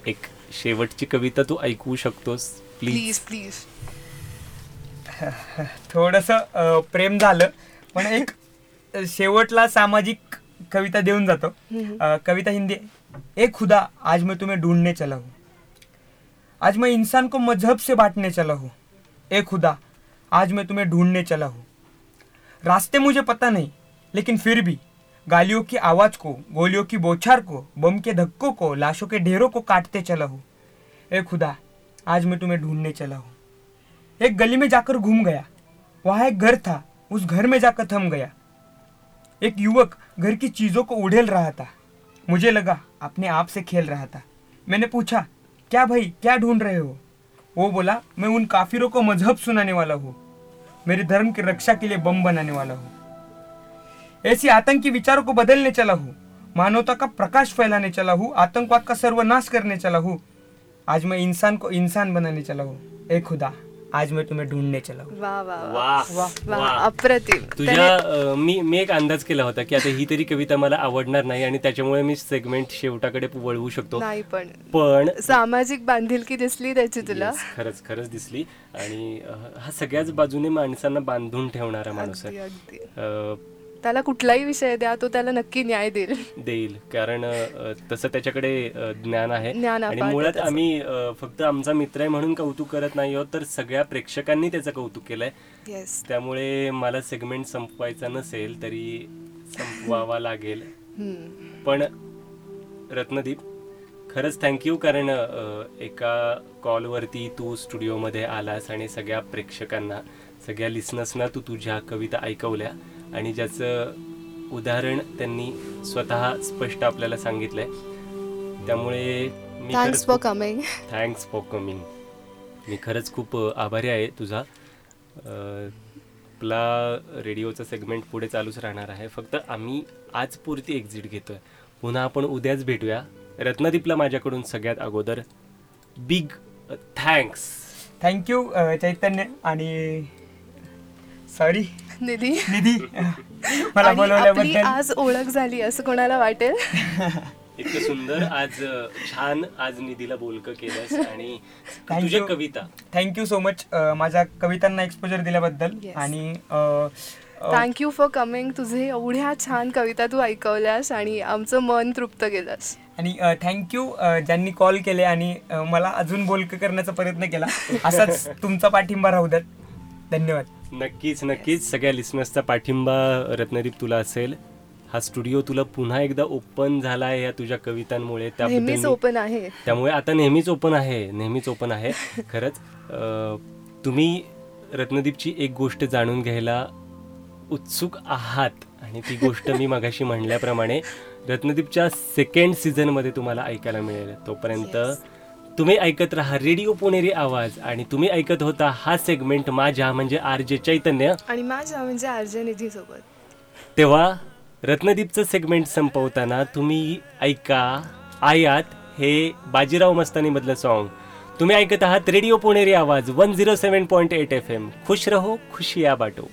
एक शेवटची कविता तू ऐकू शकतोस प्लीज. प्लीज प्लीज थोडंसं प्रेम झालं पण एक शेवटला सामाजिक कविता देऊन जातो. कविता हिंदी. ए खुदा आज मैं तुम्हें ढूंढने चला हूँ. आज मैं इंसान को मजहब से बांटने चला हूँ. ए खुदा आज मैं तुम्हें ढूंढने चला हूँ. रास्ते मुझे पता नहीं लेकिन फिर भी गालियों की आवाज़ को गोलियों की बौछार को बम के धक्कों को लाशों के ढेरों को काटते चला हूँ. ए खुदा आज मैं तुम्हें ढूंढने चला हूँ. एक गली में जाकर घूम गया। वहाँ एक घर था। उस घर में जाकर थम गया। एक युवक घर की चीज़ों को उड़ेल रहा था। मुझे लगा, अपने आप से खेल रहा था। मैंने पूछा, क्या भाई, क्या ढूंढ रहे हो? वो बोला, मैं उन काफिरों को मज़हब सुनाने वाला हूँ। मेरे धर्म की रक्षा के लिए बम बनाने वाला हूँ। ऐसी आतंकी विचारों को बदलने चला हूँ। मानवता का प्रकाश फैलाने चला हूँ। आतंकवाद का सर्वनाश करने चला हूँ। आज मैं इंसान को इंसान बनाने चला हूँ। ए खुदा। आज मैं तुम्हें ढूंढने चला. हूँ वाह वाह. अप्रतिम. तुझ्या मी मी एक अंदाज केला होता की आता ही तरी कविता मला आवडणार नाही आणि त्याच्यामुळे मी सेगमेंट शेवटाकडे वळवू शकतो. नाही पण पण सामाजिक बांधिलकी दिसली त्याची तुला? खरंच खरंच दिसली. आणि हा सगळ्याच बाजूने माणसांना बांधून ठेवणारा माणूस आहे. त्याला कुठलाही विषय द्या तो त्याला नक्की न्याय देईल. देईल. कारण तसं त्याच्याकडे ज्ञान आहे. आणि मुळात. आम्ही फक्त आमचा मित्र आहे म्हणून कौतुक करत नाही आहोत तर सगळ्या प्रेक्षकांनी त्याचं कौतुक केलंय. येस त्यामुळे मला सेगमेंट संपवायचा नसेल तरी संपवावा लागेल. पण रत्नदीप खरंच थँक्यू कारण एका कॉलवरती तू स्टुडिओमध्ये आलास आणि सगळ्या प्रेक्षकांना सगळ्या लिसनर्सना तू तुझ्या कविता ऐकवल्या. आणि ज्याचं उदाहरण त्यांनी स्वतः स्पष्ट आपल्याला सांगितलंय. त्यामुळे मी thanks for coming thanks for coming मी खरंच खूप आभारी आहे तुझा. आपला रेडिओचा सेगमेंट पुढे चालूच राहणार आहे. फक्त आम्ही आज पुरती एक्झिट घेतोय. पुन्हा आपण उद्याच भेटूया. रत्नदीपला माझ्याकडून सगळ्यात अगोदर बिग थँक्स थँक्यू चैतन्य आणि सॉरी निधी. निधी. मला बोलवल्याबद्दल आज ओळख झाली असं कोणाला वाटेल? इतकं सुंदर आज छान आज निधीला बोलकं केलंस आणि Thank तुझ्या you. कविता. थँक्यू सो मच माझ्या कवितांना एक्सपोजर दिल्याबद्दल Yes. आणि अ, अ, थँक्यू फॉर कमिंग तुझे एवढ्या छान कविता तू ऐकवल्यास आणि आमचं मन तृप्त केलंस. आणि थँक्यू ज्यांनी कॉल केले आणि अ, मला अजून बोलकं करण्याचा प्रयत्न केला. असाच तुमचा पाठिंबा राहू द्यात. धन्यवाद. नक्कीच नक्कीच. सगळ्या लिसनर्सचा पाठिंबा रत्नदीप तुला असेल. हा स्टुडिओ तुला पुन्हा एकदा ओपन झाला आहे या तुझ्या कवितांमुळे. नेहमीच ओपन आहे. त्यामुळे आता नेहमीच ओपन आहे. नेहमीच ओपन आहे. खरंच तुम्ही रत्नदीपची एक गोष्ट जाणून घ्यायला उत्सुक आहात. आणि ती गोष्ट मी मगाशी म्हणल्याप्रमाणे रत्नदीपच्या सेकंड सीझनमध्ये तुम्हाला ऐकायला मिळेल. तोपर्यंत तुम्ही ऐकत राहा रेडिओ पुणेरी आवाज आणि तुम्ही ऐकत होता हा सेगमेंट माझ्या म्हणजे आर जे चैतन्य. आणि माझ्या म्हणजे अर्जन निधी सोबत तेव्हा रत्नदीपचं सेगमेंट संपवताना तुम्ही ऐका आयात हे बाजीराव मस्तानीमधलं सॉन्ग तुम्ही ऐकत आहात Radio Puneri Awaaz one zero seven point eight F M. खुश रहो खुशिया बाटो.